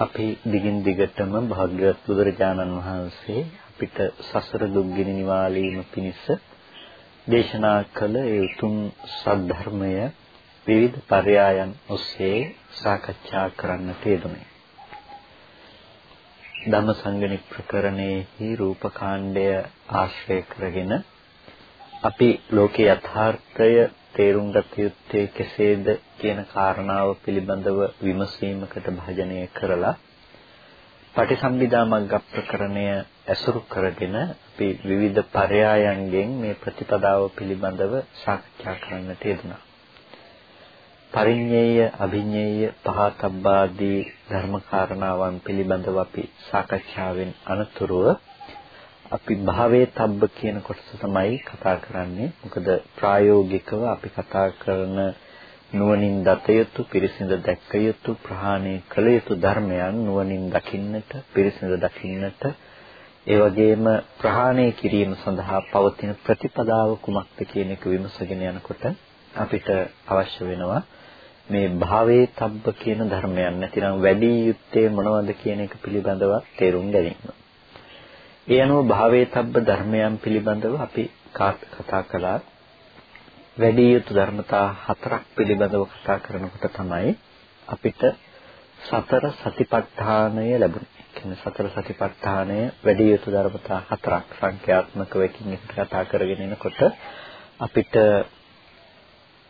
අපි දිගින් දිගටම භාග්‍යවත් බුදුරජාණන් වහන්සේ අපිට සසර දුක්ගිනි නිවාලීම පිණිස දේශනා කළ ඒ උතුම් සද්ධර්මය විවිධ පරයයන් ඔස්සේ සාකච්ඡා කරන්නට යෙදුනේ. ධම්මසංගණික ප්‍රකරණයේහි රූපකාණ්ඩය ආශ්‍රය කරගෙන අපි ලෝකේ යථාර්ථය තේරුම් ගත යුත්තේ කෙසේද කියන කාරණාව පිළිබඳව විමසීමකට භාජනය කරලා පටිසම්භිදා මග්ග ප්‍රකරණය ඇසුරු කරගෙන අපි විවිධ පරයයන්ගෙන් මේ ප්‍රතිපදාව පිළිබඳව සාකච්ඡා කරන්නට යෙදුණා. පරිඤ්ඤේය අභිඤ්ඤේය පහතබ්බාදී ධර්ම කාරණාවන් පිළිබඳව අපි සාකච්ඡාවෙන් අනතුරුව අපි භාවයේ තබ්බ කියන කොටස තමයි කතා කරන්නේ. මොකද ප්‍රායෝගිකව අපි කතා කරන නුවණින් දත යුතු, පිරිසිඳ දැක්ක යුතු, ප්‍රහාණය කළ යුතු ධර්මයන් නුවණින් දකින්නට, පිරිසිඳ දකින්නට, ඒ වගේම ප්‍රහාණය කිරීම සඳහා පවතින ප්‍රතිපදාව කුමක්ද කියන එක විමසගෙන යනකොට අපිට අවශ්‍ය වෙනවා මේ භාවයේ තබ්බ කියන ධර්මයන් නැතිනම් වැඩි යුත්තේ මොනවද කියන එක පිළිබඳව තේරුම් ගැනීම. ඒ අනුව භාවයේ තබ්බ ධර්මයන් පිළිබඳව අපි කතා කළා. වැඩි යුතු ධර්මතා හතරක් පිළිබඳව කතා කරනකොට තමයි අපිට සතර සතිපට්ඨානය ලැබුණේ. කියන්නේ සතර සතිපට්ඨානය වැඩි යුතු ධර්මතා හතරක් සංඛ්‍යාත්මකව එකින් එකට කතා කරගෙන එනකොට අපිට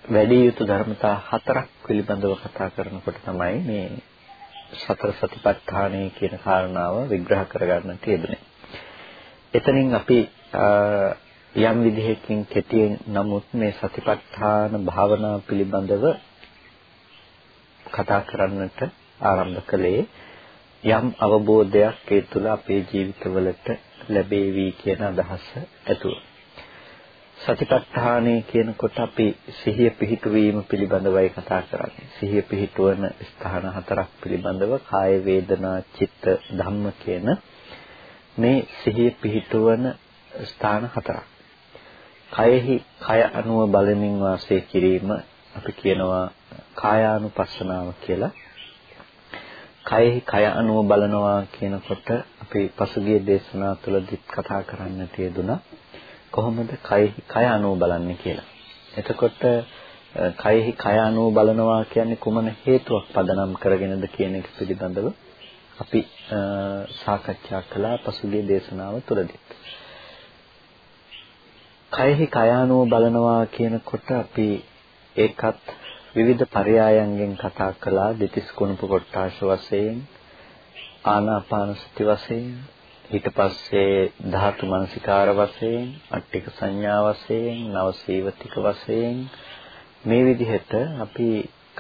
වැඩි යුතු ධර්මතා හතරක් පිළිබඳව කතා කරනකොට තමයි මේ සතර සතිපට්ඨානය කියන කාරණාව විග්‍රහ කරගන්න තියෙන්නේ. එතනින් අපි යම් විදිහකින් කෙටියෙන් නමුත් මේ සතිපට්ඨාන භාවනා පිළිබඳව කතා කරන්නට ආරම්භ කළේ යම් අවබෝධයක් ඒ තුළ අපේ ජීවිතවලට ලැබේවි කියන අදහස ඇතුව. සතිපට්ඨානය කියනකොට අපි සිහිය පිහිටුවීම පිළිබඳවයි කතා කරන්නේ. සිහිය පිහිටුවන ස්ථාන හතරක් පිළිබඳව කාය වේදනා චිත්ත ධම්ම කියන මේ සිහිය පිහිටුවන ස්ථාන හතරක්. කයෙහි කය අනුව බලමින් වාසය කිරීම අපි කියනවා කායානුපස්සනාව කියලා. කයෙහි කය අනුව බලනවා කියනකොට අපි පසුගිය දේශනා තුළදීත් කතා කරන්නට යෙදුණා කොහොමද කයෙහි කය අනුව බලන්නේ කියලා. එතකොට කයෙහි කය අනුව බලනවා කියන්නේ කුමන හේතුවක් පදනම් කරගෙනද කියන එක පිළිබඳව අපි සාකච්ඡා කළා පසුගිය දේශනාව තුළදී. කයෙහි කයානුව බලනවා කියනකොට අපි ඒකත් විවිධ පරයයන්ගෙන් කතා කළා දෙතිස් කුණප කොටාශ වශයෙන් ආනාපාන සති වශයෙන් ඊට පස්සේ ධාතු මනසිකාර වශයෙන් අට්ටික සංඥා වශයෙන් නවසීවතික වශයෙන් මේ විදිහට අපි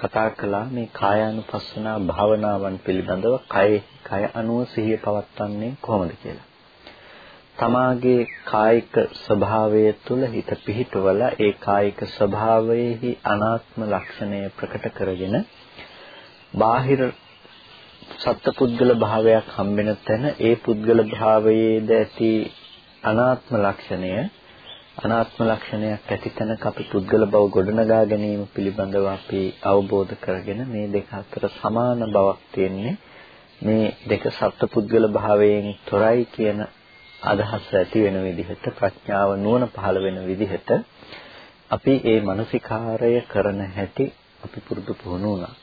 කතා කළා මේ කායානුපස්සනා භාවනාවන් පිළිබඳව කය කය අනුව සිහිය පවත්වන්නේ කොහොමද කියලා. තමාගේ කායික ස්වභාවය තුළ හිත පිහිටවලා ඒ කායික ස්වභාවයේහි අනාත්ම ලක්ෂණය ප්‍රකට කරගෙන බාහිර සත්පුද්ගල භාවයක් හම්බෙන තැන ඒ පුද්ගල භාවයේද ඇති අනාත්ම ලක්ෂණය අනාත්ම ලක්ෂණයක් ඇති තැනක අපි පුද්ගල බව ගොඩනගා ගැනීම පිළිබඳව අපි අවබෝධ කරගෙන මේ දෙක අතර සමාන බවක් තියෙන්නේ මේ දෙක සත්පුද්ගල භාවයෙන් තොරයි කියන අදහස ඇති වෙන විදිහට ප්‍රඥාව නුවණ පහළ වෙන විදිහට අපි ඒ මානසිකාරය කරන හැටි අපි පුරුදු පුහුණු වුණා.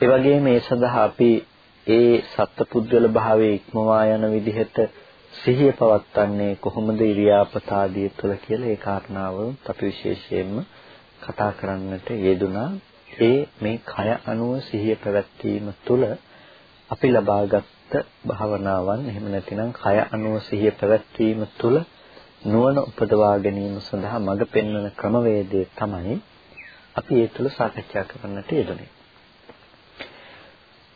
ඒ වගේම මේ සඳහා අපි ඒ සත්පුද්ගල භාවයේ ඉක්මවා යන විදිහට සිහිය පවත්න්නේ කොහොමද ඉරියාපතාදිය තුළ කියලා ඒ කාරණාව අපි විශේෂයෙන්ම කතා කරන්නට යෙදුනා. ඒ මේ කය අනුව සිහිය පැවැත්වීම තුළ අපි ලබාගත් භාවනාවන් එහෙම නැතිනම් කය අනුව සිහිය පැවැත්වීම තුළ නුවණ උපදවා ගැනීම සඳහා මඟ පෙන්වන ක්‍රමවේදය තමයි අපි ඒ තුළ සාකච්ඡා කරන්නට යෙදුනේ.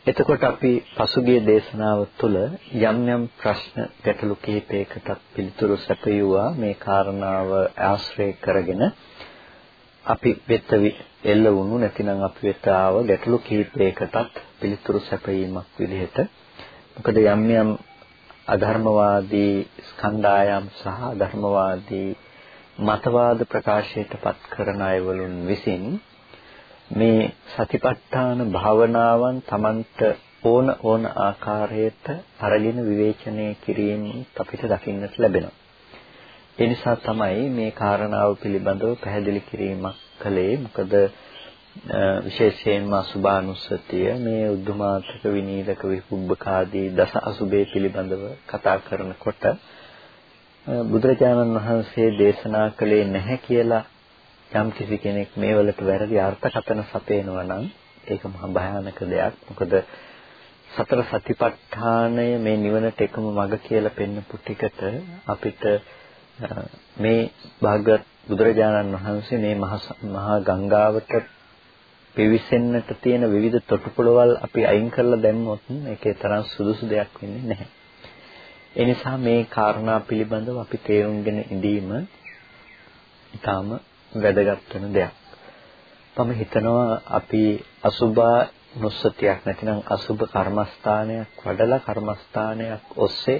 එතකොට අපි පසුගිය දේශනාව තුළ යම් යම් ප්‍රශ්න ගැටලු කිහිපයකටත් පිළිතුරු සැපයුවා මේ කාරණාව ආශ්‍රය කරගෙන අපි වෙත එල්ල වුණු නැතිනම් අපි වෙත ආව ගැටලු කිහිපයකටත් පිළිතුරු සැපයීමක් විදිහට. මොකද යම් යම් අධර්මවාදී ස්කන්ධායම් සහ අධර්මවාදී මතවාද ප්‍රකාශයට පත් කරන අයවලුන් විසින් මේ සතිපට්ඨාන භාවනාවන් Tamanට ඕන ඕන ආකාරයට අරගෙන විවේචනය කිරීම අපිට දකින්නට ලැබෙනවා. ඒ නිසා තමයි මේ කාරණාව පිළිබඳව පැහැදිලි කිරීමක් කළේ. මොකද විශේෂයෙන්ම අසුභානුස්සතිය මේ උද්ධමාත්‍රක විනීලක විපුබ්බකාදී දස අසුභේ පිළිබඳව කතා කරනකොට බුදුරජාණන් වහන්සේ දේශනා කළේ නැහැ කියලා යම් කිසි කෙනෙක් මේ වලට වැරදි අර්ථකථන සපයනවා නම් ඒක මහ භයානක දෙයක්. මොකද සතර සතිපට්ඨානය මේ නිවනට එකම මඟ කියලා පෙන්වපු ටිකට අපිට මේ භාගවත් බුදුරජාණන් වහන්සේ මේ මහා ගංගාවට පිවිසෙන්නට තියෙන විවිධ තොටුපළවල් අපි අයින් කරලා දැම්මොත් ඒකේ තරම් සුදුසු දෙයක් වෙන්නේ නැහැ. ඒ නිසා මේ කාරණා පිළිබඳව අපි තේරුම්ගෙන ඉඳීම ඊටාම වැදගත් වෙන දෙයක්. මම හිතනවා අපි අසුභා නුස්සතියක් නැතිනම් අසුභ කර්මස්ථානයක් වඩලා කර්මස්ථානයක් ඔස්සේ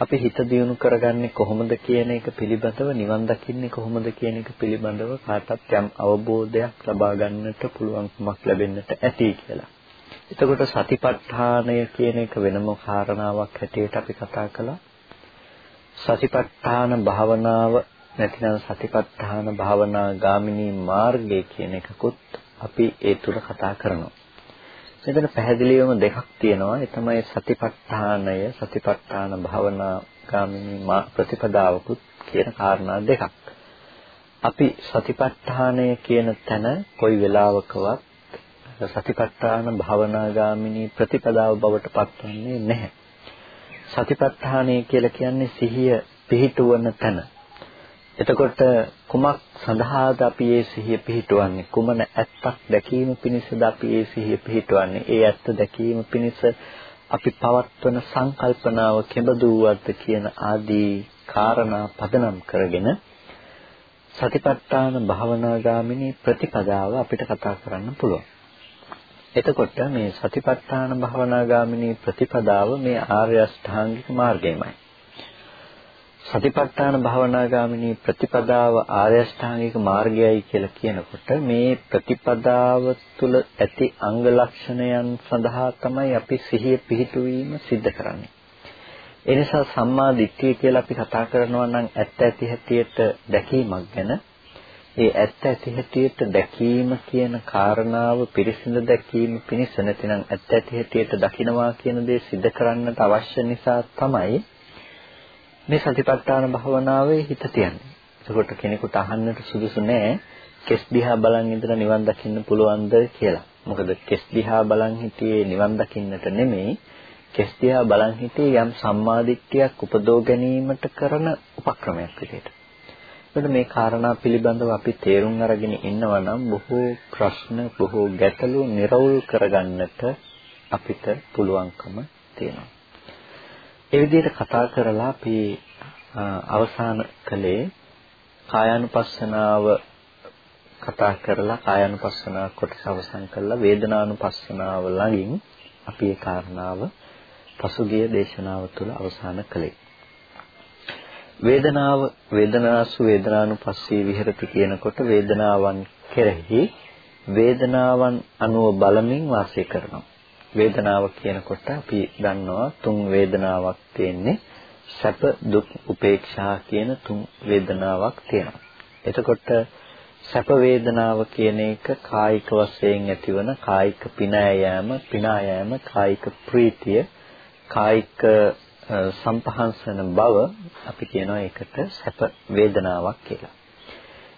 අපි හිත දියුණු කරගන්නේ කොහොමද කියන එක පිළිබඳව නිවන් දකින්නේ කොහොමද කියන එක පිළිබඳව කාටත් යම් අවබෝධයක් ලබා ගන්නට පුළුවන්කමක් ලැබෙන්නට ඇති කියලා. එතකොට සතිපට්ඨානය කියන එක වෙනම කාරණාවක් හැටියට අපි කතා කළා. සතිපට්ඨාන භාවනාව නැතිනම් සතිපට්ඨාන භාවනා ගාමිනී මාර්ගය කියන එකකුත් අපි ඒ තුල කතා කරනවා. මෙතන පැහැදිලිවම දෙකක් තියෙනවා. ඒ තමයි සතිපට්ඨානය, සතිපට්ඨාන භාවනා ගාමිනී ප්‍රතිපදාවකුත් කියන කාරණා දෙකක්. අපි සතිපට්ඨානය කියන තැන කොයි වෙලාවකවත් සතිපට්ඨාන භාවනාගාමිනී ප්‍රතිපදාව බවට පත්වන්නේ නැහැ. සතිපට්ඨානය කියලා කියන්නේ සිහිය පිහිටුවන තැන. එතකොට කුමක් සඳහාද අපි මේ සිහිය පිහිටවන්නේ? කුමන ඇත්තක් දැකීම පිණිසද අපි මේ සිහිය පිහිටවන්නේ? ඒ ඇත්ත දැකීම පිණිස අපි පවත්වන සංකල්පනාව කෙබඳුවක්ද කියන ආදී කාරණා පදනම් කරගෙන සතිපට්ඨාන භාවනාගාමිනී ප්‍රතිපදාව අපිට කතා කරන්න පුළුවන්. එතකොට මේ සතිපට්ඨාන භාවනාගාමිනී ප්‍රතිපදාව මේ ආර්ය අෂ්ටාංගික මාර්ගයමයි. සතිපට්ඨාන භාවනාගාමිනී ප්‍රතිපදාව ආරියෂ්ඨාංගික මාර්ගයයි කියලා කියනකොට මේ ප්‍රතිපදාව තුළ ඇති අංග ලක්ෂණයන් සඳහා තමයි අපි සිහිය පිහිටුවීම සිද්ධ කරන්නේ. ඒ නිසා සම්මා දිට්ඨිය කියලා අපි කතා කරනවා නම් ඇත්ත ඇති හැටියට දැකීමක් ගැන. ඒ ඇත්ත ඇති හැටියට දැකීම කියන කාරණාව පිරිසිඳ දැකීම පිණිස නැතිනම් ඇත්ත ඇති හැටියට දකිනවා කියන දේ සිද්ධ කරන්නට අවශ්‍ය නිසා තමයි මේ සතිපට්ඨාන භාවනාවේ හිත තියන්නේ. එතකොට කෙනෙකුට අහන්නට සුදුසු නෑ කෙස් දිහා බලන් ඉඳලා නිවන් දකින්න පුළුවන්ද කියලා. මොකද කෙස් දිහා බලන් හිටියේ නිවන් දකින්නට නෙමෙයි කෙස් දිහා බලන් හිටියේ යම් සම්මාදිට්ඨියක් උපදෝ ගැනීමට කරන උපක්‍රමයක් විදිහට. එතකොට මේ කාරණා පිළිබඳව අපි තේරුම් අරගෙන ඉන්නවා නම් බොහෝ ප්‍රශ්න බොහෝ ගැටලු නිරවුල් කරගන්නට අපිට පුළුවන්කම තියෙනවා. ඒ විදිහට කතා කරලා අපි අවසාන කළේ කායානුපස්සනාව කතා කරලා කායානුපස්සනාව කොටස අවසන් කළා වේදනානුපස්සනාව ළඟින් අපි ඒ කාරණාව පසුගිය දේශනාව තුළ අවසන් කළේ. වේදනාව වේදනාසු වේදනානුපස්සී විහෙරති කියනකොට වේදනාවන් කෙරෙහි වේදනාවන් අනුව බලමින් වාසය කරනවා. වේදනාව කියනකොට අපි දන්නවා තුන් වේදනාවක් තියෙන්නේ සැප දුක් උපේක්ෂා කියන තුන් වේදනාවක් තියෙනවා. එතකොට සැප වේදනාව කියන එක කායික වශයෙන් ඇතිවන කායික පිනා යෑම, පිනා යෑම, කායික ප්‍රීතිය, කායික සම්පහන්සන බව අපි කියනවා ඒකට සැප වේදනාවක් කියලා.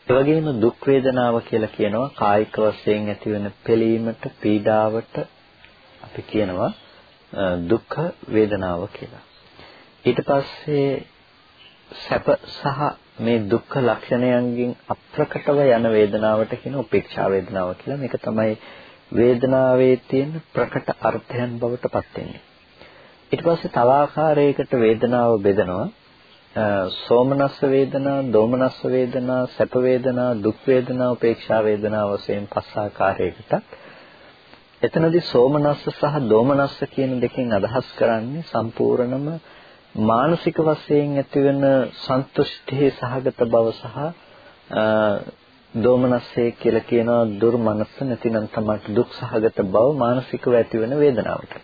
ඒ වගේම දුක් වේදනාව කියලා කියනවා කායික වශයෙන් ඇතිවන පෙළීමට, පීඩාවට, අපි කියනවා දුක්ඛ වේදනාව කියලා. ඊට පස්සේ සැප සහ මේ දුක්ඛ ලක්ෂණයන්ගෙන් අප්‍රකටව යන වේදනාවට කියන උපේක්ෂා වේදනාව කියලා. මේක තමයි වේදනාවේ තියෙන ප්‍රකට අර්ථයන් බවට පත් වෙන්නේ. ඊට පස්සේ තව ආකාරයකට වේදනාව බෙදනවා. සෝමනස්ස වේදනා, දෝමනස්ස වේදනා, සැප වේදනා, දුක් වේදනා, උපේක්ෂා වේදනා වශයෙන් පස් ආකාරයකට. එතනදී සෝමනස්ස සහ දෝමනස්ස කියන දෙකෙන් අදහස් කරන්නේ සම්පූර්ණම මානසික වශයෙන් ඇතිවෙන සන්තුෂ්ටියේ සහගත බව සහ දෝමනස්සේ කියලා කියනවා දුර්මනස්ස නැතිනම් තමයි දුක් සහගත බව මානසිකව ඇතිවෙන වේදනාවට.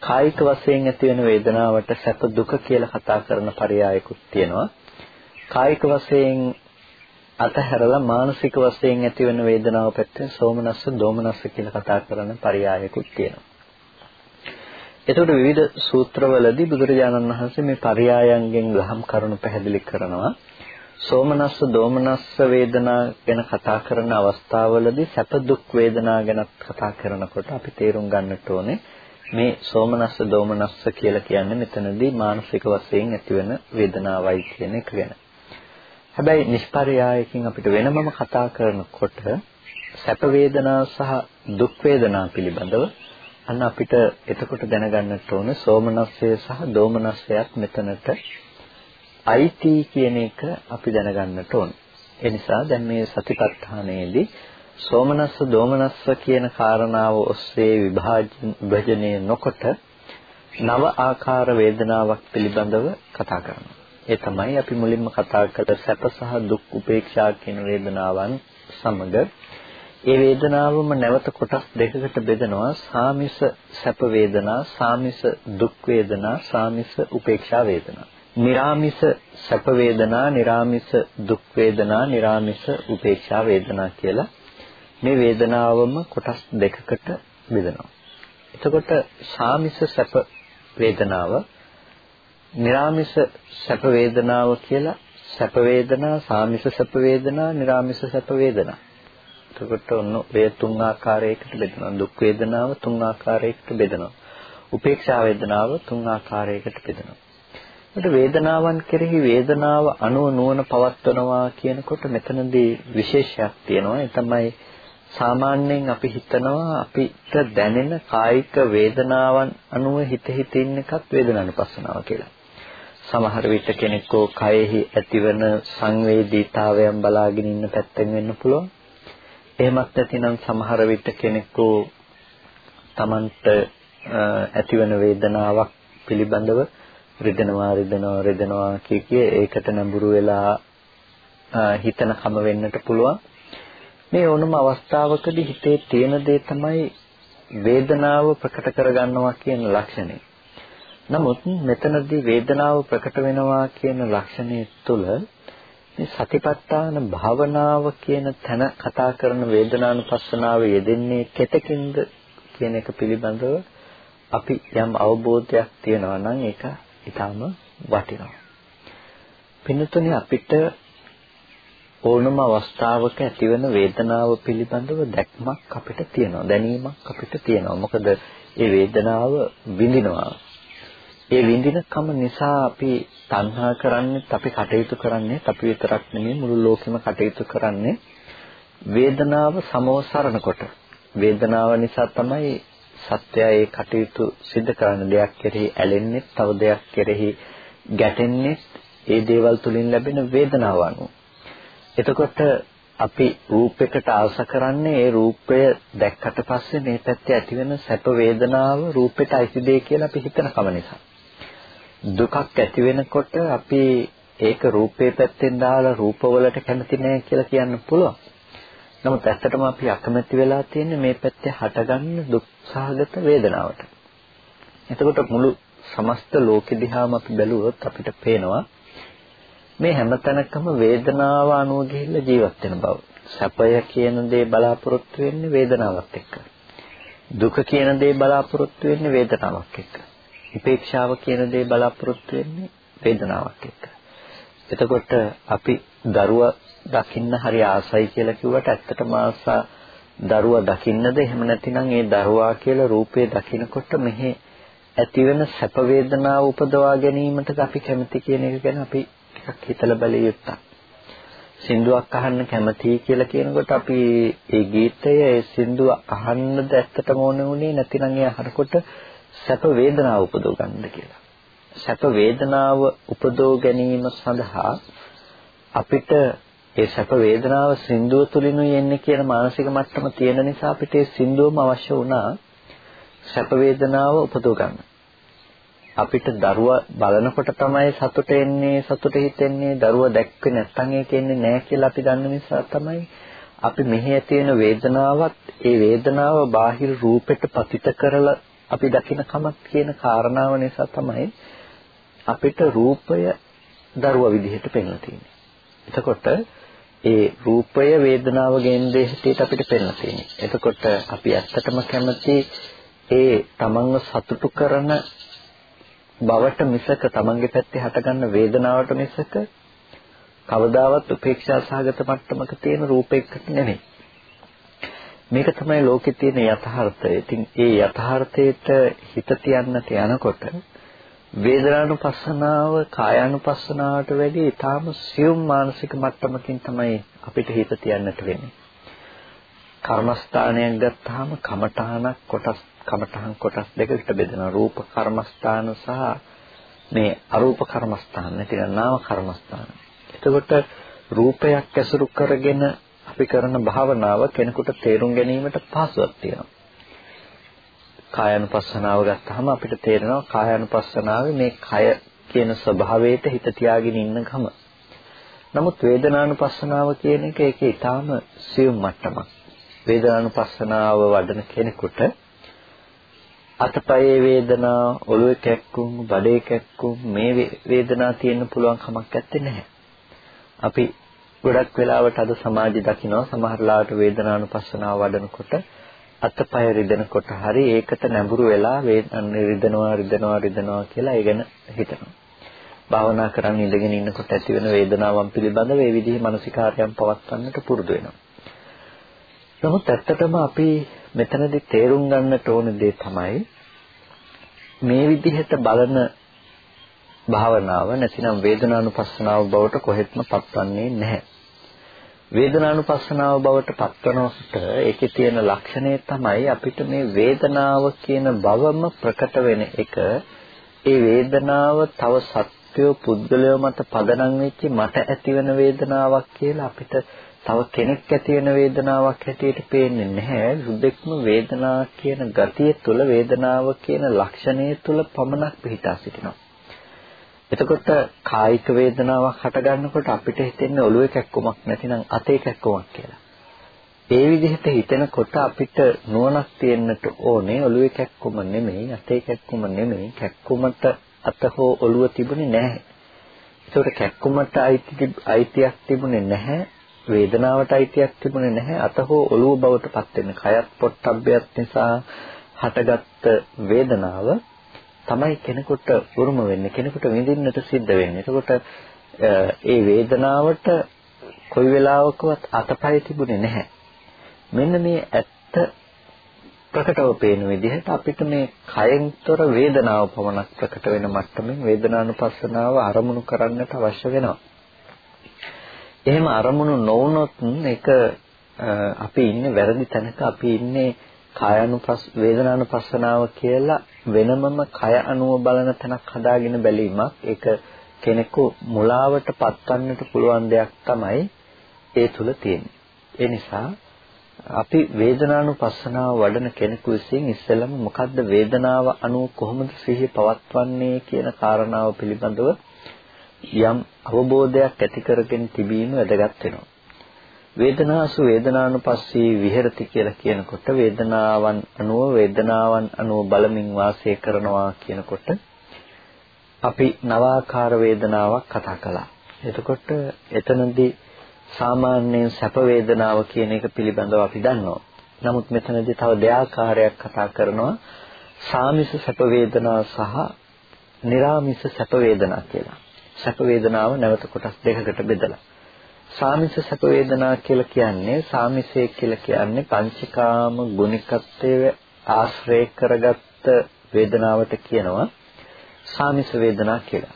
කායික වශයෙන් ඇතිවෙන වේදනාවට සැප දුක කියලා කතා කරන පරයයකුත් තියෙනවා. කායික වශයෙන් අතහැරලා මානසික වශයෙන් ඇතිවෙන වේදනාව පැත්තෙන් සෝමනස්ස දෝමනස්ස කියලා කතා කරන පරයයකුත් තියෙනවා. එතකොට විවිධ සූත්‍රවලදී බුදුරජාණන් වහන්සේ මේ පරයයන්ගෙන් ගහම් කරුණු පැහැදිලි කරනවා. සෝමනස්ස දෝමනස්ස වේදනා ගැන කතා කරන අවස්ථාවවලදී සැප දුක් වේදනා ගැන කතා කරනකොට අපි තේරුම් ගන්නට ඕනේ මේ සෝමනස්ස දෝමනස්ස කියලා කියන්නේ මෙතනදී මානසික වශයෙන් ඇතිවෙන වේදනාවයි කියන එක ගැන. හැබැයි නිෂ්පර්යායකින් අපිට වෙනමම කතා කරනකොට සැප වේදනා සහ දුක් වේදනා පිළිබඳව අන්න අපිට එතකොට දැනගන්නට ඕන සෝමනස්සය සහ දෝමනස්සයත් මෙතනට අයිති කියන එක අපි දැනගන්නට ඕන. ඒ නිසා දැන් මේ සතිපට්ඨානයේදී සෝමනස්ස දෝමනස්ස කියන කාරණාව ඔස්සේ විභජනය නොකොට නව ආකාර වේදනාවක් පිළිබඳව කතා කරනවා. ඒ තමයි අපි මුලින්ම කතා කළ සැප සහ දුක් උපේක්ෂා කියන වේදනාවන් සමග. ඒ වේදනාවම නැවත කොටස් දෙකකට බෙදනවා. සාමිස සැප වේදනා සාමිස දුක් වේදනා සාමිස උපේක්ෂා වේදනා. निराமிස සැප වේදනා, निराமிස දුක් වේදනා, निराமிස උපේක්ෂා වේදනා කියලා මේ වේදනාවම කොටස් දෙකකට බෙදනවා. එතකොට සාමිස සැප වේදනාව නිරාමිස සැප වේදනාව කියලා සැප වේදනා, සාමිස සැප වේදනා, නිරාමිස සැප වේදනා. එතකොට ඔන්න ඔය තුන් ආකාරයකට බෙදෙනවා. දුක් වේදනාව තුන් ආකාරයකට බෙදෙනවා. උපේක්ෂා වේදනාව තුන් ආකාරයකට බෙදෙනවා. එතකොට වේදනාවන් කෙරෙහි වේදනාව අනුව නුවණ පවත්වනවා කියනකොට මෙතනදී විශේෂයක් තියෙනවා. ඒ තමයි සාමාන්‍යයෙන් අපි හිතනවා අපිට දැනෙන කායික වේදනාවන් අනුව හිත හිත ඉන්න එකත් වේදනානුපස්සනාව කියලා. සමහර විට කෙනෙක්ව කයෙහි ඇතිවන සංවේදීතාවයන් බලාගෙන ඉන්න පැත්තෙන් වෙන්න පුළුවන්. එහෙමත් නැතිනම් සමහර විට කෙනෙක්ව Tamanට ඇතිවන වේදනාවක් පිළිබඳව රිදෙනවා රිදෙනවා රිදෙනවා කිය කිය ඒකට නඹුරු වෙලා හිතන කම වෙන්නට පුළුවන්. මේ ඕනම අවස්ථාවකදී හිතේ තියෙන දේ තමයි වේදනාව ප්‍රකට කරගන්නවා කියන ලක්ෂණය. නමුත් මෙතනදී වේදනාව ප්‍රකට වෙනවා කියන ලක්ෂණය තුළ මේ සතිපට්ඨාන භාවනාව කියන තැන කතා කරන වේදනානුපස්සනාව යෙදෙන්නේ කෙතකින්ද කියන එක පිළිබඳව අපි යම් අවබෝධයක් තියනවා නම් ඒක ඊටාම වටිනවා. පින්නතුනේ අපිට ඕනම අවස්ථාවක ඇතිවන වේදනාව පිළිබඳව දැක්මක් අපිට තියෙනවා දැනීමක් අපිට තියෙනවා මොකද ඒ වේදනාව විඳිනවා ඒ විඳිනකම නිසා අපි තණ්හා කරන්නේ අපි කටයුතු කරන්නේ අපි විතරක් නෙමෙයි මුළු ලෝකෙම කටයුතු කරන්නේ වේදනාව සමෝසරණ කොට. වේදනාව නිසා තමයි සත්‍යය ඒ කටයුතු සිදු කරන දෙයක් කෙරෙහි ඇලෙන්නේ තව දෙයක් කෙරෙහි ගැටෙන්නේ. ඒ දේවල් තුලින් ලැබෙන වේදනාව අනුව. එතකොට අපි රූපයකට ආස කරන්නේ ඒ රූපය දැක්කට පස්සේ මේ පැත්තේ ඇතිවෙන සැප වේදනාව රූපෙට අයිති දෙය කියලා අපි හිතන කම නිසා. දුකක් ඇති වෙනකොට අපි ඒක රූපේ පැත්තෙන් දාලා රූපවලට කැමති නැහැ කියලා කියන්න පුළුවන්. නමුත් ඇත්තටම අපි අකමැති වෙලා තියෙන්නේ මේ පැත්තේ හටගන්න දුක්සහගත වේදනාවට. එතකොට මුළු සමස්ත ලෝකෙ දිහාම අපි බැලුවොත් අපිට පේනවා මේ හැමතැනකම වේදනාව අනුව ගිහිල්ලා ජීවත් වෙන බව. සැපය කියන දේ බලාපොරොත්තු වෙන්නේ වේදනාවක් එක්ක. දුක කියන දේ බලාපොරොත්තු වෙන්නේ වේදනාවක් එක්ක. උපේක්ෂාව කියන දේ බලාපොරොත්තු වෙන්නේ වේදනාවක් එක්ක. එතකොට අපි දරුවා දකින්න හරි ආසයි කියලා කිව්වට ඇත්තටම ආසා දරුවා දකින්නද එහෙම නැතිනම් ඒ දරුවා කියලා රූපේ දකිනකොට මෙහි ඇතිවෙන සැප වේදනාව උපදවා ගැනීමට අපි කැමති කියන එක ගැන අපි ටිකක් හිතලා බැලිය යුත්තක්. සින්දුවක් අහන්න කැමතියි කියලා කියනකොට අපි ඒ ගීතය ඒ සින්දුව අහන්නද ඇත්තටම ඕනේ උනේ නැතිනම් ඒ අහනකොට සැප වේදනාව උපදව ගන්නද කියලා. සැප වේදනාව උපදව ගැනීම සඳහා අපිට ඒ සැප වේදනාව සින්දුව තුලිනුයි එන්නේ කියන මානසික මට්ටම තියෙන නිසා අපිට ඒ සින්දුවම අවශ්‍ය වුණා සැප වේදනාව උපදව ගන්න. අපිට දරුවා බලනකොට තමයි සතුට එන්නේ සතුට හිතෙන්නේ දරුවා දැක්කේ නැත්නම් ඒක එන්නේ නැහැ කියලා අපි දන්න නිසා තමයි අපි මෙහි ඇති වෙන වේදනාවත් ඒ වේදනාව බාහිර රූපෙට පතිත කරලා අපි දකින කමක් කියන කාරණාව නිසා තමයි අපිට රූපය දරුවා විදිහට පෙන්ලා තියෙන්නේ. එතකොට ඒ රූපය වේදනාව ගෙන්දේ හැටියට අපිට පෙන්ලා තියෙන්නේ. එතකොට අපි ඇත්තටම කැමති ඒ තමන්ව සතුටු කරන බවට මිසක තමන්ගේ පැත්තේ හටගන්න වේදනාවට මිසක කවදාවත් උපේක්ෂා සහගත මට්ටමක තියෙන රූපයකට නෙමෙයි. මේක තමයි ලෝකේ තියෙන යථාර්ථය. ඉතින් ඒ යථාර්ථයට හිත තියන්නට යනකොට වේදනානුපස්සනාව කායානුපස්සනාවට වැඩි ඊටාම සියුම් මානසික මට්ටමකින් තමයි අපිට හිත තියන්නට වෙන්නේ. කර්මස්ථානයක් ගත්තාම කමඨහනක් කොටස් කමඨහන් කොටස් දෙකකට බෙදෙනවා. රූප කර්මස්ථාන සහ මේ අරූප කර්මස්ථාන නැතිනම් නාම කර්මස්ථාන. එතකොට රූපයක් ඇසුරු කරගෙන අපි කරන භාවනාව කෙනෙකුට තේරුම් ගැනීමට පහසුවක් තියෙනවා. කායानुපස්සනාව ගත්තාම අපිට තේරෙනවා කායानुපස්සනාවේ මේ කය කියන ස්වභාවයට හිත තියාගෙන ඉන්න ගම. නමුත් වේදනානුපස්සනාව කියන එක ඒකේ ඊටාම සියුම් මට්ටමක්. වේදනානුපස්සනාව වඩන කෙනෙකුට අතපයේ වේදනා, ඔළුවේ කැක්කුම්, බඩේ කැක්කුම් මේ වේදනා තියෙන්න පුළුවන් කමක් නැත්තේ අපි ගොඩක් වෙලාවට අද සමාජය දකිනවා සමහර ලාට වේදනානුපස්සනාව වඩනකොට අතපය රිදෙනකොට හරි ඒකට නැඹුරු වෙලා රිදෙනවා රිදෙනවා රිදෙනවා කියලා ඒ ගැන හිතනවා. භාවනා කරන් ඉඳගෙන ඉන්නකොට ඇති වෙන වේදනාවන් පිළිබඳව ඒ විදිහේ මානසිකාරයන් පවත්වන්නට පුරුදු වෙනවා. නමුත් ඇත්තටම අපි මෙතනදී තේරුම් ගන්නට ඕන දේ තමයි මේ විදිහට බලන භාවනාව නැතිනම් වේදනානුපස්සනාව බවට කොහෙත්ම පත්වන්නේ නැහැ. වේදනානුපස්සනාව බවට පත්වනකොට ඒකේ තියෙන ලක්ෂණය තමයි අපිට මේ වේදනාව කියන බවම ප්‍රකට වෙන එක. ඒ වේදනාව තව සත්‍යෝ පුද්ගලයෝ මත පදනම් වෙච්ච මට ඇතිවෙන වේදනාවක් කියලා අපිට තව කෙනෙක් ඇති වෙන වේදනාවක් හැටියට පේන්නේ නැහැ. සුදෙක්ම වේදනා කියන ගතිය තුළ වේදනාව කියන ලක්ෂණය තුළ පමණක් පිහිටා සිටිනවා. එතකොට කායික වේදනාවක් හටගන්නකොට අපිට හිතෙන්නේ ඔළුවේ කැක්කමක් නැතිනම් අතේ කැක්කමක් කියලා. ඒ විදිහට හිතෙනකොට අපිට නුවණක් තියෙන්නට ඕනේ ඔළුවේ කැක්කම නෙමෙයි අතේ කැක්කම නෙමෙයි කැක්කමට අත හෝ ඔළුව තිබුණේ නැහැ. ඒකට කැක්කමට අයිතියක් තිබුණේ නැහැ. වේදනාවට අයිතියක් තිබුණේ නැහැ. අත හෝ ඔළුව බවට පත් වෙන කයත් පොට්ටබ්බයත් නිසා හටගත්ත වේදනාව තමයි කෙනෙකුට උරුම වෙන්නේ කෙනෙකුට විඳින්නට සිද්ධ වෙන්නේ. එතකොට ඒ වේදනාවට කොයි වෙලාවකවත් අතපය තිබුණේ නැහැ. මෙන්න මේ ඇත්ත ප්‍රකටව පේන විදිහට අපිට මේ කයෙන්තර වේදනාව පමණක් ප්‍රකට වෙන මට්ටමින් වේදනානුපස්සනාව අරමුණු කරන්නට අවශ්‍ය වෙනවා. එහෙම අරමුණු නොවුනොත් ඒක අපි ඉන්නේ වැරදි තැනක අපි ඉන්නේ කායानुපස් වේදනානුපස්සනාව කියලා වෙනමම කය අනුව බලන තැනක් හදාගෙන බැලීමක් ඒක කෙනෙකු මුලාවට පත්වන්නට පුළුවන් දෙයක් තමයි ඒ තුල තියෙන්නේ. ඒ නිසා අපි වේදනානුපස්සනාව වඩන කෙනෙකු විසින් ඉස්සෙල්ලම මොකද්ද වේදනාව අනුව කොහොමද සිහිය පවත්වන්නේ කියන කාරණාව පිළිබඳව යම් අවබෝධයක් ඇති කරගෙන තිබීම වැදගත් වෙනවා. වේදනාසු වේදනානුපස්සී විහෙරති කියලා කියනකොට වේදනාවන් අනුව වේදනාවන් අනුව බලමින් වාසය කරනවා කියනකොට අපි නවාකාර වේදනාවක් කතා කළා. එතකොට එතනදී සාමාන්‍යයෙන් සැප වේදනාව කියන එක පිළිබඳව අපි දන්නවා. නමුත් මෙතනදී තව දෙආකාරයක් කතා කරනවා සාමිස සැප වේදනා සහ निराමිස සැප වේදනා කියලා. සැප වේදනාව නැවත කොටස් දෙකකට බෙදලා සාමිස සැප වේදනා කියලා කියන්නේ සාමිසය කියලා කියන්නේ පංචකාම ගුණිකත්වයේ ආශ්‍රය කරගත්ත වේදනාවට කියනවා සාමිස වේදනා කියලා.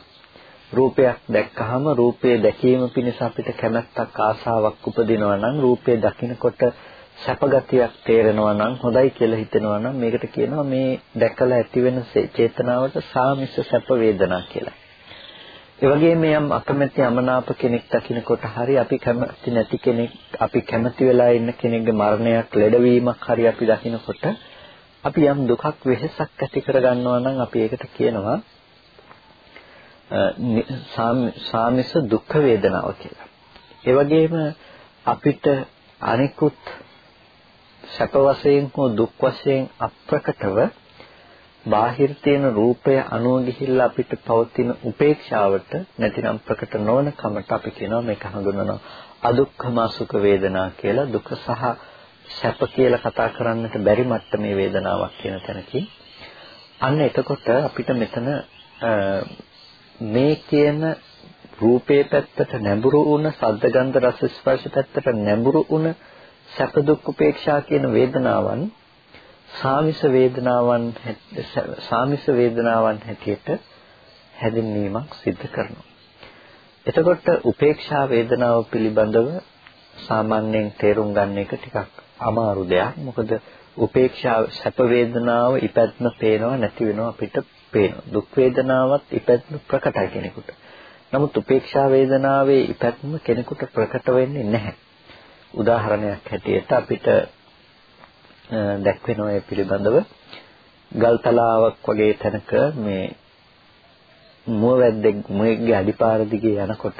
රූපයක් දැක්කහම රූපය දැකීම පිණිස අපිට කැමැත්තක් ආසාවක් උපදිනවා නම් රූපය දකිනකොට සැපගතියක් තේරෙනවා නම් හොඳයි කියලා හිතෙනවා නම් මේකට කියනවා මේ දැකලා ඇතිවෙන චේතනාවට සාමිස සැප වේදනා කියලා. ඒ වගේම යම් අකමැති අමනාප කෙනෙක් දකිනකොට හරි අපි කැමති නැති කෙනෙක් අපි කැමති වෙලා ඉන්න කෙනෙක්ගේ මරණයක් ලෙඩවීමක් හරි අපි දකිනකොට අපි යම් දුකක් වෙහෙසක් ඇති කරගන්නවා නම් අපි ඒකට කියනවා සාමිස දුක් වේදනාව කියලා. ඒ වගේම අපිට අනිකුත් සැප වශයෙන් හෝ දුක් වශයෙන් අප්‍රකටව බාහිර තියෙන රූපය අනුව ගිහිල්ලා අපිට පවතින උපේක්ෂාවට නැතිනම් ප්‍රකට නොවන කමට අපි කියනවා මේක හඳුන්වනවා අදුක්ඛම සුඛ වේදනා කියලා. දුක සහ සැප කියලා කතා කරන්නට බැරි මට්ටමේ වේදනාවක් කියන තැනකින් අන්න එතකොට අපිට මෙතන මේ කියන රූපේ පැත්තට නැඹුරු වුණ සද්ද ගන්ධ රස ස්පර්ශ පැත්තට නැඹුරු වුණ සැප දුක් උපේක්ෂා කියන වේදනාවන් සාමිස වේදනාවන් සාමිස වේදනාවන් හැටියට හැදින්වීමක් සිද්ධ කරනවා. එතකොට උපේක්ෂා වේදනාව පිළිබඳව සාමාන්‍යයෙන් තේරුම් ගන්න එක ටිකක් අමාරු දෙයක්. මොකද උපේක්ෂා සැප වේදනාව ඉපැත්ම පේනවා නැති වෙනවා අපිට පේනවා. දුක් වේදනාවත් ඉපැත්ම ප්‍රකටයි කෙනෙකුට. නමුත් උපේක්ෂා වේදනාවේ ඉපැත්ම කෙනෙකුට ප්‍රකට වෙන්නේ නැහැ. උදාහරණයක් හැටියට අපිට දැක්වෙනවා ඒ පිළිබඳව ගල්තලාවක් වගේ තැනක මේ මුවවැද්දෙක් මුවෙක්ගේ අඩිපාර දිගේ යනකොට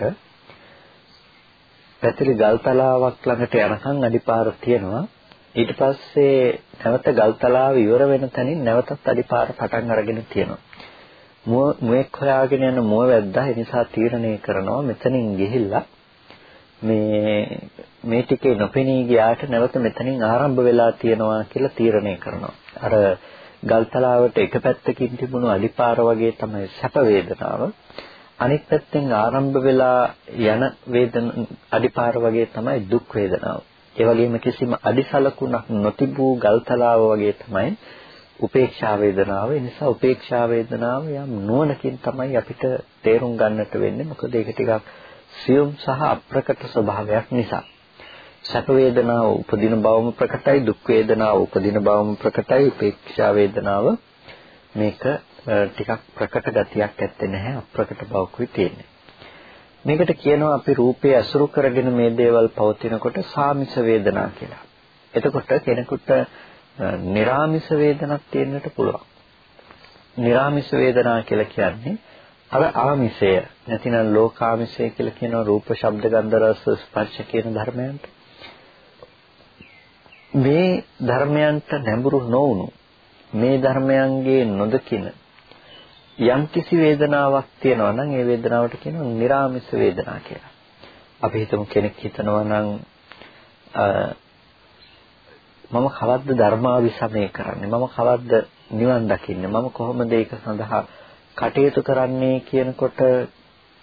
පැතිරි ගල්තලාවක් ළඟට යනකම් අඩිපාර තියෙනවා. ඊට පස්සේ නැවත ගල්තලාව ඉවර වෙන තැනින් නැවතත් අඩිපාර පටන් අරගෙන තියෙනවා. මුව මුවෙක් හොයාගෙන යන මුවවැද්දා ඒ නිසා තීරණය කරනවා මෙතනින් ගිහිල්ලා මේ මේ ටිකේ නොපෙනී ගියාට නැවත මෙතනින් ආරම්භ වෙලා තියෙනවා කියලා තීරණය කරනවා. අර ගල්තලාවට එක පැත්තකින් තිබුණු අලිපාර වගේ තමයි සැප වේදනාව. අනිත් පැත්තෙන් ආරම්භ වෙලා යන වේදන අලිපාර වගේ තමයි දුක් වේදනාව. ඒ වගේම කිසිම අදිසලකුණක් නොතිබූ ගල්තලාව වගේ තමයි උපේක්ෂා වේදනාව. ඒ නිසා උපේක්ෂා වේදනාව යම් නුවණකින් තමයි අපිට තේරුම් ගන්නට වෙන්නේ. මොකද ඒක ටිකක් සියුම් සහ අප්‍රකට ස්වභාවයක් නිසා සැප වේදනාව උපදින බවම ප්‍රකටයි දුක් වේදනාව උපදින බවම ප්‍රකටයි උපේක්ෂා වේදනාව මේක ටිකක් ප්‍රකට ගතියක් ඇත්තේ නැහැ අප්‍රකට බවකුයි තියෙන්නේ. මේකට කියනවා අපි රූපය අසුරු කරගෙන මේ දේවල් පවතිනකොට සාමිස වේදනා කියලා. එතකොට කෙනෙකුට නිර්ාමිස වේදනක් තියෙන්නට පුළුවන්. නිර්ාමිස වේදනා කියලා කියන්නේ අර ආමිෂය නැතිනම් ලෝකාමිෂය කියලා කියන රූප ශබ්ද ගන්ධ රස ස්පර්ශ කියන ධර්මයන්ට. මේ ධර්මයන්ට නැඹුරු නොවුණු මේ ධර්මයන්ගේ නොදකින යම්කිසි වේදනාවක් තියෙනවා නම් ඒ වේදනාවට කියනවා निराமிස වේදනා කියලා. අපි හිතමු කෙනෙක් හිතනවා නම් මම කවද්ද ධර්මාවිසමය කරන්නේ? මම කවද්ද නිවන් දකින්නේ? මම කොහොමද ඒක සඳහා කටයුතු කරන්නේ කියනකොට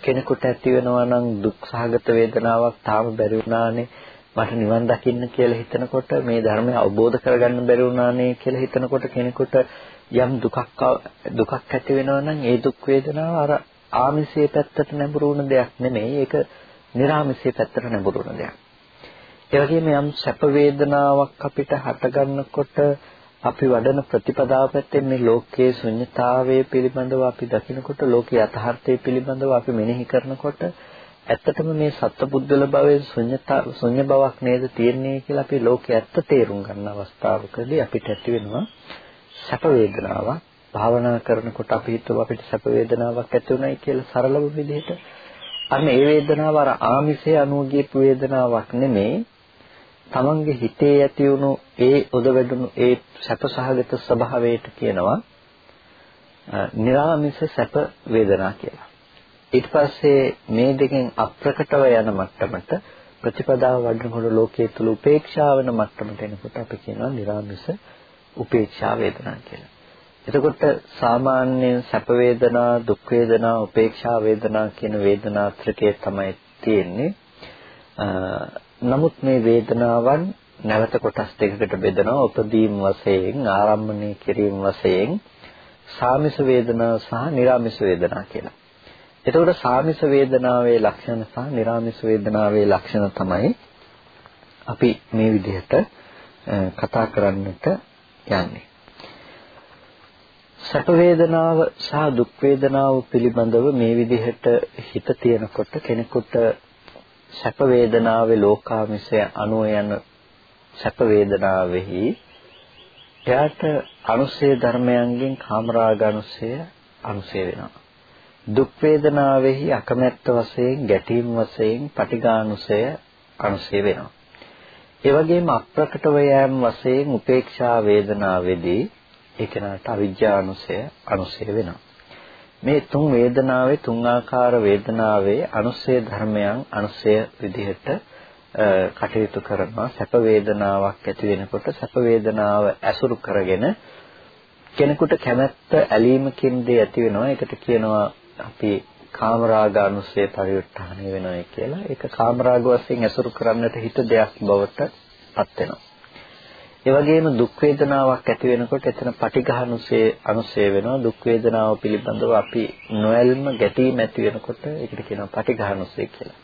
කෙනෙකුට ඇති වෙනවා නම් දුක් සහගත වේදනාවක් තාම බැරි වුණානේ. මට නිවන් දකින්න කියලා හිතනකොට මේ ධර්මය අවබෝධ කරගන්න බැරි වුණානේ කියලා හිතනකොට කෙනෙකුට යම් දුකක් දුකක් ඇති වෙනවා නම් ඒ දුක් වේදනාව අර ආමිෂයේ පැත්තට නැඹුරු වුණ දෙයක් නෙමෙයි ඒක නිර්ආමිෂයේ පැත්තට නැඹුරු වුණ දෙයක්. ඒ වගේම යම් සැප වේදනාවක් අපිට හටගන්නකොට අපි වඩන ප්‍රතිපදාව පැත්තෙන් මේ ලෝකයේ ශුන්්‍යතාවයේ පිළිබඳව අපි දකිනකොට ලෝකයේ යථාර්ථය පිළිබඳව අපි මෙනෙහි කරනකොට ඇත්තටම මේ සත්පුද්ගල භවයේ ශුන්්‍යතා ශුන්‍ය බවක් නේද තියෙන්නේ කියලා අපි ලෝකයේ ඇත්ත තේරුම් ගන්න අවස්ථාවකදී අපිට ඇති වෙනවා සැප වේදනාවක්. භාවනා කරනකොට අපි හිතුව අපිට සැප වේදනාවක් ඇති උනායි කියලා සරලව විදිහට. අන්න ඒ වේදනාව අර ආමිෂය අනුව ගියපු වේදනාවක් නෙමෙයි. තමන්ගේ හිතේ ඇති වුණු ඒ උදවැඩුණු ඒ සැපසහගත ස්වභාවයට කියනවා නිරාමිස සැප වේදනා කියලා. ඊට පස්සේ මේ දෙකෙන් අප්‍රකටව යන මට්ටමට ප්‍රතිපදාව වඩනකොට ලෝකයේ තුල උපේක්ෂාව වෙන මට්ටමට එනකොට අපි කියනවා නිරාමිස උපේක්ෂා වේදනා කියලා. එතකොට සාමාන්‍යයෙන් සැප වේදනා, දුක් වේදනා, උපේක්ෂා වේදනා කියන වේදනා ත්‍රිකය තමයි තියෙන්නේ. නමුත් මේ වේදනාවන් නැවත කොටස් දෙකකට බෙදනවා උපදීම් වශයෙන් ආරම්භණය කිරීම වශයෙන් සාමිස වේදනා සහ නිර්ාමිස වේදනා කියලා. එතකොට සාමිස වේදනාවේ ලක්ෂණ සහ නිර්ාමිස වේදනාවේ ලක්ෂණ තමයි අපි මේ විදිහට කතා කරන්නට යන්නේ. සැප වේදනාව සහ දුක් වේදනාව පිළිබඳව මේ විදිහට හිත තියනකොට කෙනෙකුට සැප වේදනාවේ ලෝකාමිසය අනුව යන සැප වේදනාවෙහි එයාට අනුසය ධර්මයන්ගෙන් කාමරාග අනුසය අනුසය වෙනවා. දුක් වේදනාවෙහි අකමැත්ත වශයෙන් ගැටීම් වශයෙන් පටිඝානුසය අනුසය වෙනවා. ඒ වගේම අප්‍රකටව යෑම වශයෙන් උපේක්ෂා වේදනාවේදී ඒ කෙනාට අවිජ්ජානුසය අනුසය වෙනවා. මේ තුන් වේදනාවේ තුන් ආකාර වේදනාවේ අනුසය ධර්මයන් අනුසය විදිහට කටයුතු කරනවා සැප වේදනාවක් ඇති වෙනකොට සැප වේදනාව ඇසුරු කරගෙන කෙනෙකුට කැමැත්ත ඇලීමකින් දේ ඇති වෙනවා ඒකට කියනවා අපි කාමරාගානුසය පරිවර්තනය වෙනවා කියලා ඒක කාමරාග වශයෙන් ඇසුරු කරන්නට හිත දෙයක් බවට පත් වෙනවා ඒ වගේම දුක් වේදනාවක් ඇති වෙනකොට එතන පටිඝානුසේ අනුසේ වෙනවා දුක් වේදනාව පිළිබඳව අපි නොඇල්ම ගැටීම ඇති වෙනකොට ඒකට කියනවා පටිඝානුසේ කියලා.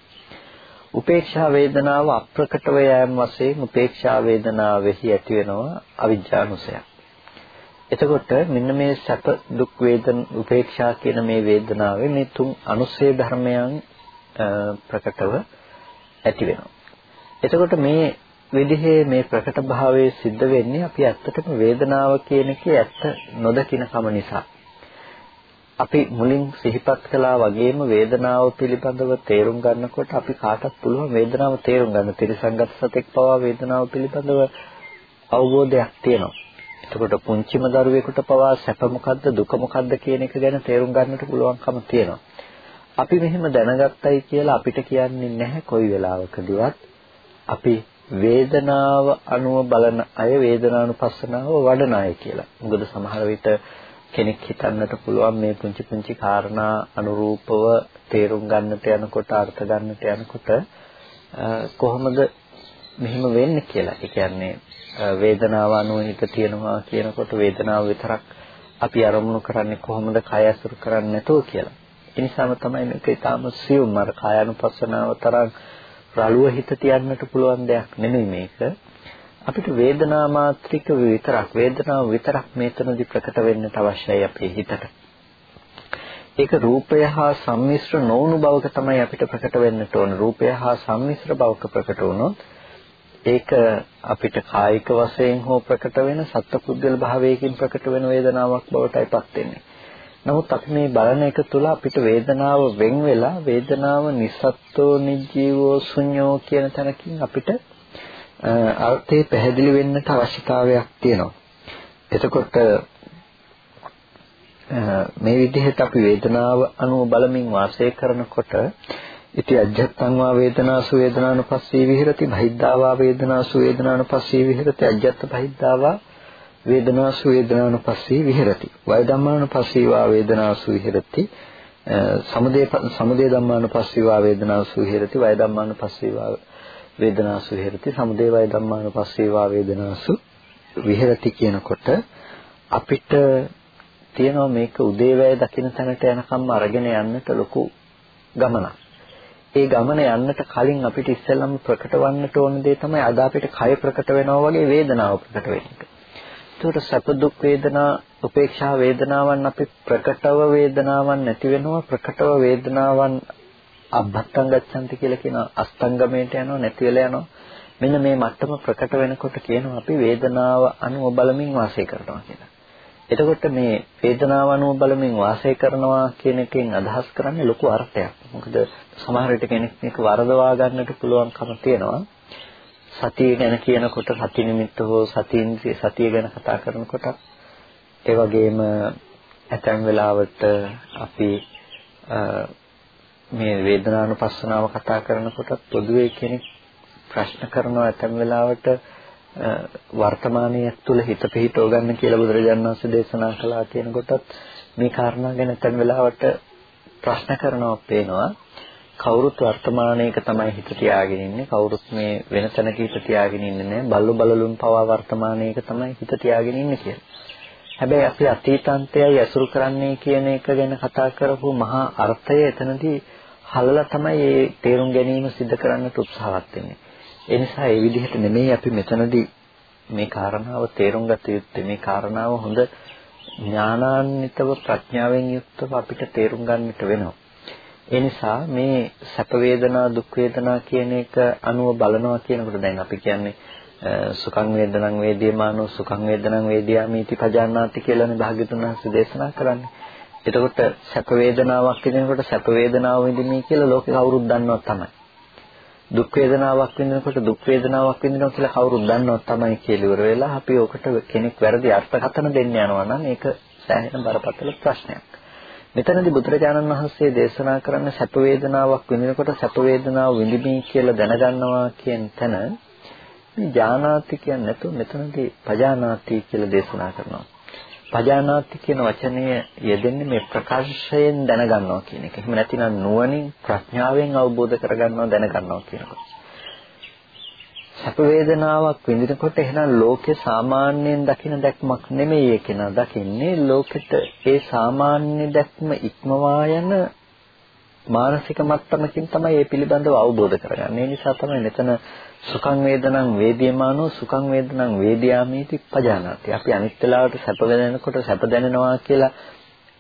උපේක්ෂා වේදනාව අප්‍රකටව යෑම වශයෙන් උපේක්ෂා වේදනාවෙහි ඇති වෙනවා අවිජ්ජානුසය. එතකොට මෙන්න මේ සැප දුක් වේදන උපේක්ෂා කියන මේ වේදනාවේ මේ තුන් අනුසේ ධර්මයන් ප්‍රකටව ඇති වෙනවා. එතකොට මේ විදිහේ මේ ප්‍රකට භාවයේ සිද්ධ වෙන්නේ අපි ඇත්තටම වේදනාව කියන එකේ ඇත්ත නොදකින කම නිසා. අපි මුලින් සිහිපත් කළා වගේම වේදනාව පිළිබඳව තේරුම් ගන්නකොට අපි කාටත් පුළුවන් වේදනාව තේරුම් ගන්න. ත්‍රිසංගත සතෙක් පවා වේදනාව පිළිබඳව අවබෝධයක් තියෙනවා. එතකොට පුංචිම දරුවෙකුට පවා සැප මොකද්ද දුක මොකද්ද කියන එක ගැන තේරුම් ගන්නට පුළුවන්කම තියෙනවා. අපි මෙහෙම දැනගත්තයි කියලා අපිට කියන්නේ නැහැ කොයි වෙලාවකදීවත් අපි වේදනාව අනුව බලන අය වේදනානුපස්සනාව වඩන අය කියලා. මොකද සමහර විට කෙනෙක් හිතන්නට පුළුවන් මේ පුංචි පුංචි කාරණා අනුරූපව තේරුම් ගන්නට යනකොට අර්ථ ගන්නට යනකොට කොහොමද මෙහෙම වෙන්නේ කියලා. ඒ කියන්නේ වේදනාව අනුව හිත තියෙනවා කියනකොට වේදනාව විතරක් අපි අරමුණු කරන්නේ කොහොමද කය අසුරු කරන්නේ නැතුව කියලා. ඒ නිසාම තමයි මේක ඊටාම සියුම් අර කායानुපස්සනාව තරම් රළුව හිත තියන්නට පුළුවන් දෙයක් නෙමෙයි මේක. අපිට වේදනා මාත්‍රික විතරක් වේදනාව විතරක් මේතනදි ප්‍රකට වෙන්නට අවශ්‍යයි අපේ හිතට. ඒක රූපය හා සම්මිශ්‍ර නොවුණු බවක තමයි අපිට ප්‍රකට වෙන්නට ඕන. රූපය හා සම්මිශ්‍ර බවක ප්‍රකට වුණොත් ඒක අපිට කායික වශයෙන් හෝ ප්‍රකට වෙන සත්පුද්ගල භාවයකින් ප්‍රකට වෙන වේදනාවක් බවටයිපත් වෙන්නේ. නමුත් අපි මේ බලන එක තුළ අපිට වේදනාව වෙන් වෙලා වේදනාව නිස්සත්ත්වෝ නිජීවෝ ශුන්‍යෝ කියන තැනකින් අපිට අර්ථය පැහැදිලි වෙන්නට අවශ්‍යතාවයක් තියෙනවා. එතකොට මේ විදිහට අපි වේදනාව අනුව බලමින් වාසය කරනකොට ඉති අජත්තං වා වේදනාසු වේදනානුපස්සී විහෙරති බහිද්ධාවා වේදනාසු වේදනානුපස්සී විහෙරති අජත්ත බහිද්ධාවා වේදනාසු වේදනානුපස්සී විහෙරති. වය ධම්මානුපස්සීවා වේදනාසු විහෙරති. සමුදේ සමුදේ ධම්මානුපස්සීවා වේදනාසු විහෙරති. වය ධම්මානුපස්සීවා වේදනාසු විහෙරති. සමුදේ වය ධම්මානුපස්සීවා වේදනාසු විහෙරති කියනකොට අපිට තියෙනවා මේක උදේවැය දකින්න තැනට යනකම් අරගෙන යන්නට ලොකු ගමනක්. ඒ ගමන යන්නට කලින් අපිට ඉස්සෙල්ලම ප්‍රකට වන්නට ඕන දේ තමයි අද අපිට කය ප්‍රකට වෙනවා වගේ වේදනාව ප්‍රකට වෙන්නේ. එතකොට සැප දුක් වේදනා උපේක්ෂා වේදනාවන් අපි ප්‍රකටව වේදනාවන් නැති වෙනවා ප්‍රකටව වේදනාවන් අබ්බත්තං ගච්ඡanti කියලා කියන අස්තංගමයට යනවා නැති වෙලා යනවා මෙන්න මේ මට්ටම ප්‍රකට වෙනකොට කියනවා අපි වේදනාව අනුව බලමින් වාසය කරනවා කියලා. එතකොට මේ වේදනාව අනුව බලමින් වාසය කරනවා කියන එකෙන් අදහස් කරන්නේ ලොකු අර්ථයක්. මොකද සමහර විට කෙනෙක් මේක වරදවා ගන්නට පුළුවන්කම තියෙනවා. සතිය ගැන කියනකොට සති නිමිත්ත හෝ සතිඉන්ද්‍රිය සතිය ගැන කතා කරනකොට ඒ වගේම ඇතැම් වෙලාවට අපි මේ වේදනානුපස්සනාව කතා කරනකොට පොදුවේ කෙනෙක් ප්‍රශ්න කරනවා ඇතැම් වෙලාවට වර්තමානයේ තුල හිත පිහිටව ගන්න කියලා බුදුරජාණන් වහන්සේ දේශනා කළා කියනකොටත් මේ කාරණා ගැන ඇතැම් වෙලාවට ප්‍රශ්න කරනවා පේනවා කවුරුත් වර්තමානයේක තමයි හිත තියාගෙන ඉන්නේ කවුරුත් මේ වෙන තැනක හිත තියාගෙන ඉන්නේ නැහැ බල්ලු බලලුන් පවා වර්තමානයේක තමයි හිත තියාගෙන ඉන්නේ කියලා. හැබැයි අපි අතීතාන්තයයි ඇසුරු කරන්නේ කියන එක ගැන කතා කරපු මහා අර්ථය එතනදී හලලා තමයි මේ තේරුම් ගැනීම සිදු කරන්නට උත්සාහවත් වෙන්නේ. ඒ නිසා ඒ විදිහට නෙමෙයි අපි මෙතනදී මේ කාරණාව තේරුම් ගත යුත්තේ. මේ කාරණාව හොඳ ඥානාන්විතව ප්‍රඥාවෙන් යුක්තව අපිට තේරුම් ගන්නට වෙනවා. ඒ නිසා මේ සැප වේදනා දුක් වේදනා කියන එක අනුව බලනවා කියනකොට දැන් අපි කියන්නේ සුඛං වේදනං වේදියමානෝ සුඛං වේදනං වේදියාමිති පජානාති කියලානේ භාග්‍යතුන් වහන්සේ දේශනා කරන්නේ. එතකොට සැප වේදනාවක් විඳිනකොට සැප වේදනාව විඳින්නේ කියලා ලෝකේ කවුරුත් දන්නවා තමයි. දුක් වේදනාවක් විඳිනකොට දුක් වේදනාවක් විඳිනවා කියලා කවුරුත් දන්නවා තමයි කියලා ඉවර වෙලා අපි ඔකට කෙනෙක් වැරදි අර්ථකථන දෙන්න යනවා නම් ඒක සෑහෙන බරපතල ප්‍රශ්නයක්. මෙතනදී බුදුරජාණන් වහන්සේ දේශනා කරන්නේ සැප වේදනාවක් විඳිනකොට සැප වේදනාව විඳිමි කියලා දැනගන්නවා කියන තැන මේ ඥානාති කියන්නේ නැතුව මෙතනදී පජානාති කියලා දේශනා කරනවා. පජානාති කියන වචනය යෙදෙන්නේ මේ ප්‍රකාශයෙන් දැනගන්නවා කියන එක. එහෙම නැතිනම් නුවණින් ප්‍රඥාවෙන් අවබෝධ කරගන්නවා දැනගන්නවා කියනකොට. සැප වේදනාවක් විඳිනකොට එහෙනම් ලෝකේ සාමාන්‍යයෙන් දකින දැක්මක් නෙමෙයි ඒක නා දකින්නේ ලෝකෙට ඒ සාමාන්‍ය දැක්ම ඉක්මවා යන මානසික මට්ටමකින් තමයි මේ පිළිබඳව අවබෝධ කරගන්නේ. ඒ නිසා තමයි මෙතන සුඛං වේදනං වේදියමානෝ සුඛං වේදනං වේදියාමීති පජානාති. අපි අනිත් වෙලාවට සැප වෙනකොට සැප දැනෙනවා කියලා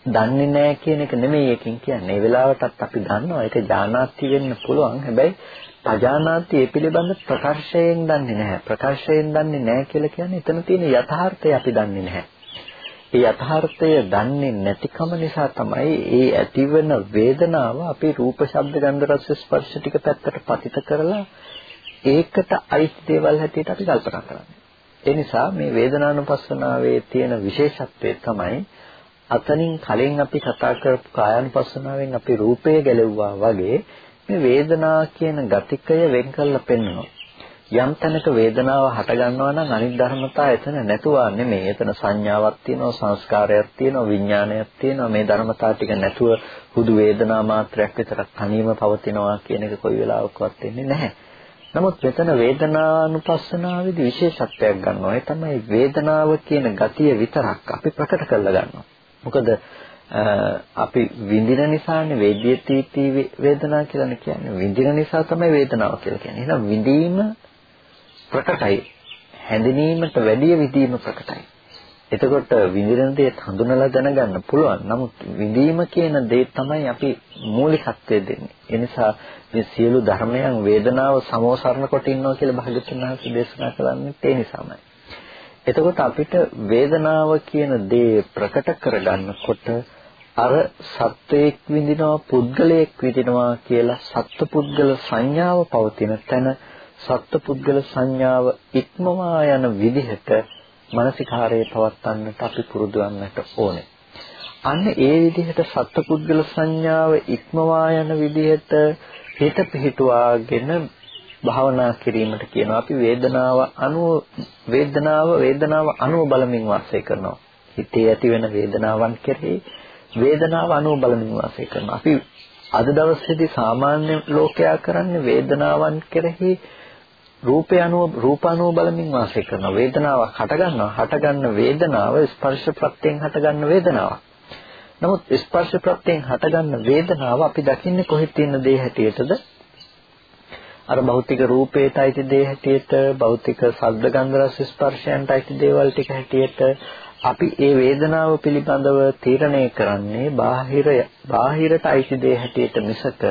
දන්නේ නැහැ කියන එක නෙමෙයි එකකින් කියන්නේ. ඒ වෙලාවටත් අපි දන්නවා ඒක ඥානාති වෙන්න පුළුවන්. හැබැයි පජානාති ඒ පිළිබඳ ප්‍රකර්ෂයෙන් දන්නේ නැහැ. ප්‍රකර්ෂයෙන් දන්නේ නැහැ කියලා කියන්නේ එතන තියෙන යථාර්ථය අපි දන්නේ නැහැ. ඒ යථාර්ථය දන්නේ නැතිකම නිසා තමයි ඒ ඇතිවන වේදනාව අපි රූප ශබ්ද ගන්ධ රස ස්පර්ශ ටික පැත්තට පතිත කරලා ඒකට අයිති දේවල් හැටියට අපි කල්පනා කරන්නේ. ඒ නිසා මේ වේදනානුපස්සනාවේ තියෙන විශේෂත්වය තමයි අතනින් කලින් අපි කතා කරපු කායानुපස්සනාවෙන් අපි රූපය ගැලෙව්වා වගේ මේ වේදනා කියන ගතිකය වෙන් කරලා පෙන්වනවා. යම් තැනක වේදනාව හට ගන්නවා නම් අනිත් ධර්මතා එතන නැතුවා නෙමෙයි. එතන සංඥාවක් තියෙනවා, සංස්කාරයක් තියෙනවා, විඥානයක් තියෙනවා. මේ ධර්මතා ටික නැතුව හුදු වේදනා මාත්‍රයක් විතරක් තනියම පවතිනවා කියන එක කොයි වෙලාවකවත් වෙන්නේ නැහැ. නමුත් මෙතන වේදනානුපස්සනාවේදී විශේෂත්වයක් ගන්නවා. ඒ තමයි වේදනාව කියන ගතිය විතරක් අපි ප්‍රකට කරලා ගන්නවා. මොකද අපි විඳින නිසානේ වේද්‍යතිති වේදනා කියලානේ කියන්නේ. විඳින නිසා තමයි වේදනාව කියලා කියන්නේ. එහෙනම් විඳීම ප්‍රකටයි. හැඳිනීමට වැඩිය විඳීම ප්‍රකටයි. එතකොට විඳින දේ හඳුනලා දැනගන්න පුළුවන්. නමුත් විඳීම කියන දේ තමයි අපි මූලිකත්වය දෙන්නේ. ඒ නිසා මේ සියලු ධර්මයන් වේදනාව සමෝසරණ කොට ඉන්නවා කියලා භාග්‍යවතුන් වහන්සේ දේශනා කරන්නේ ඒ නිසාමයි. එතකොට අපිට වේදනාව කියන දේ ප්‍රකට කරගන්නකොට අර සත්වයක් විඳිනවා පුද්ගලයෙක් විඳිනවා කියලා සත්පුද්ගල සංඥාව පවතින තැන සත්පුද්ගල සංඥාව ඉක්මවා යන විදිහට මානසිකාරයේ පවත්වන්නට අපි පුරුදු වන්නට ඕනේ. අන්න ඒ විදිහට සත්පුද්ගල සංඥාව ඉක්මවා යන විදිහට හිත පිහිටුවාගෙන භාවනා කිරීමට කියනවා අපි වේදනාව අනුව වේදනාව වේදනාව අනුව බලමින් වාසය කරනවා. හිතේ ඇති වෙන වේදනාවන් කෙරෙහි වේදනාව අනුව බලමින් වාසය කරනවා. අපි අද දවසේදී සාමාන්‍ය ලෝකයා කරන්නේ වේදනාවන් කෙරෙහි රූපය අනුව රූප අනුව බලමින් වාසය කරනවා වේදනාවක් හට ගන්නවා හට ගන්න වේදනාව ස්පර්ශ ප්‍රත්‍යයෙන් හට ගන්න වේදනාවක්. නමුත් ස්පර්ශ ප්‍රත්‍යයෙන් හට ගන්න වේදනාව අපි දකින්නේ කොහෙද තියෙන දේ හැටියටද? අර භෞතික රූපේට අයිති දේ හැටියට භෞතික ශබ්ද ගන්ධ රස ස්පර්ශයන්ට අයිති දේවල් ටික හැටියට අපි ඒ වේදනාව පිළිබඳව තීරණය කරන්නේ බාහිර බාහිරට අයිති දේ හැටියට මිසක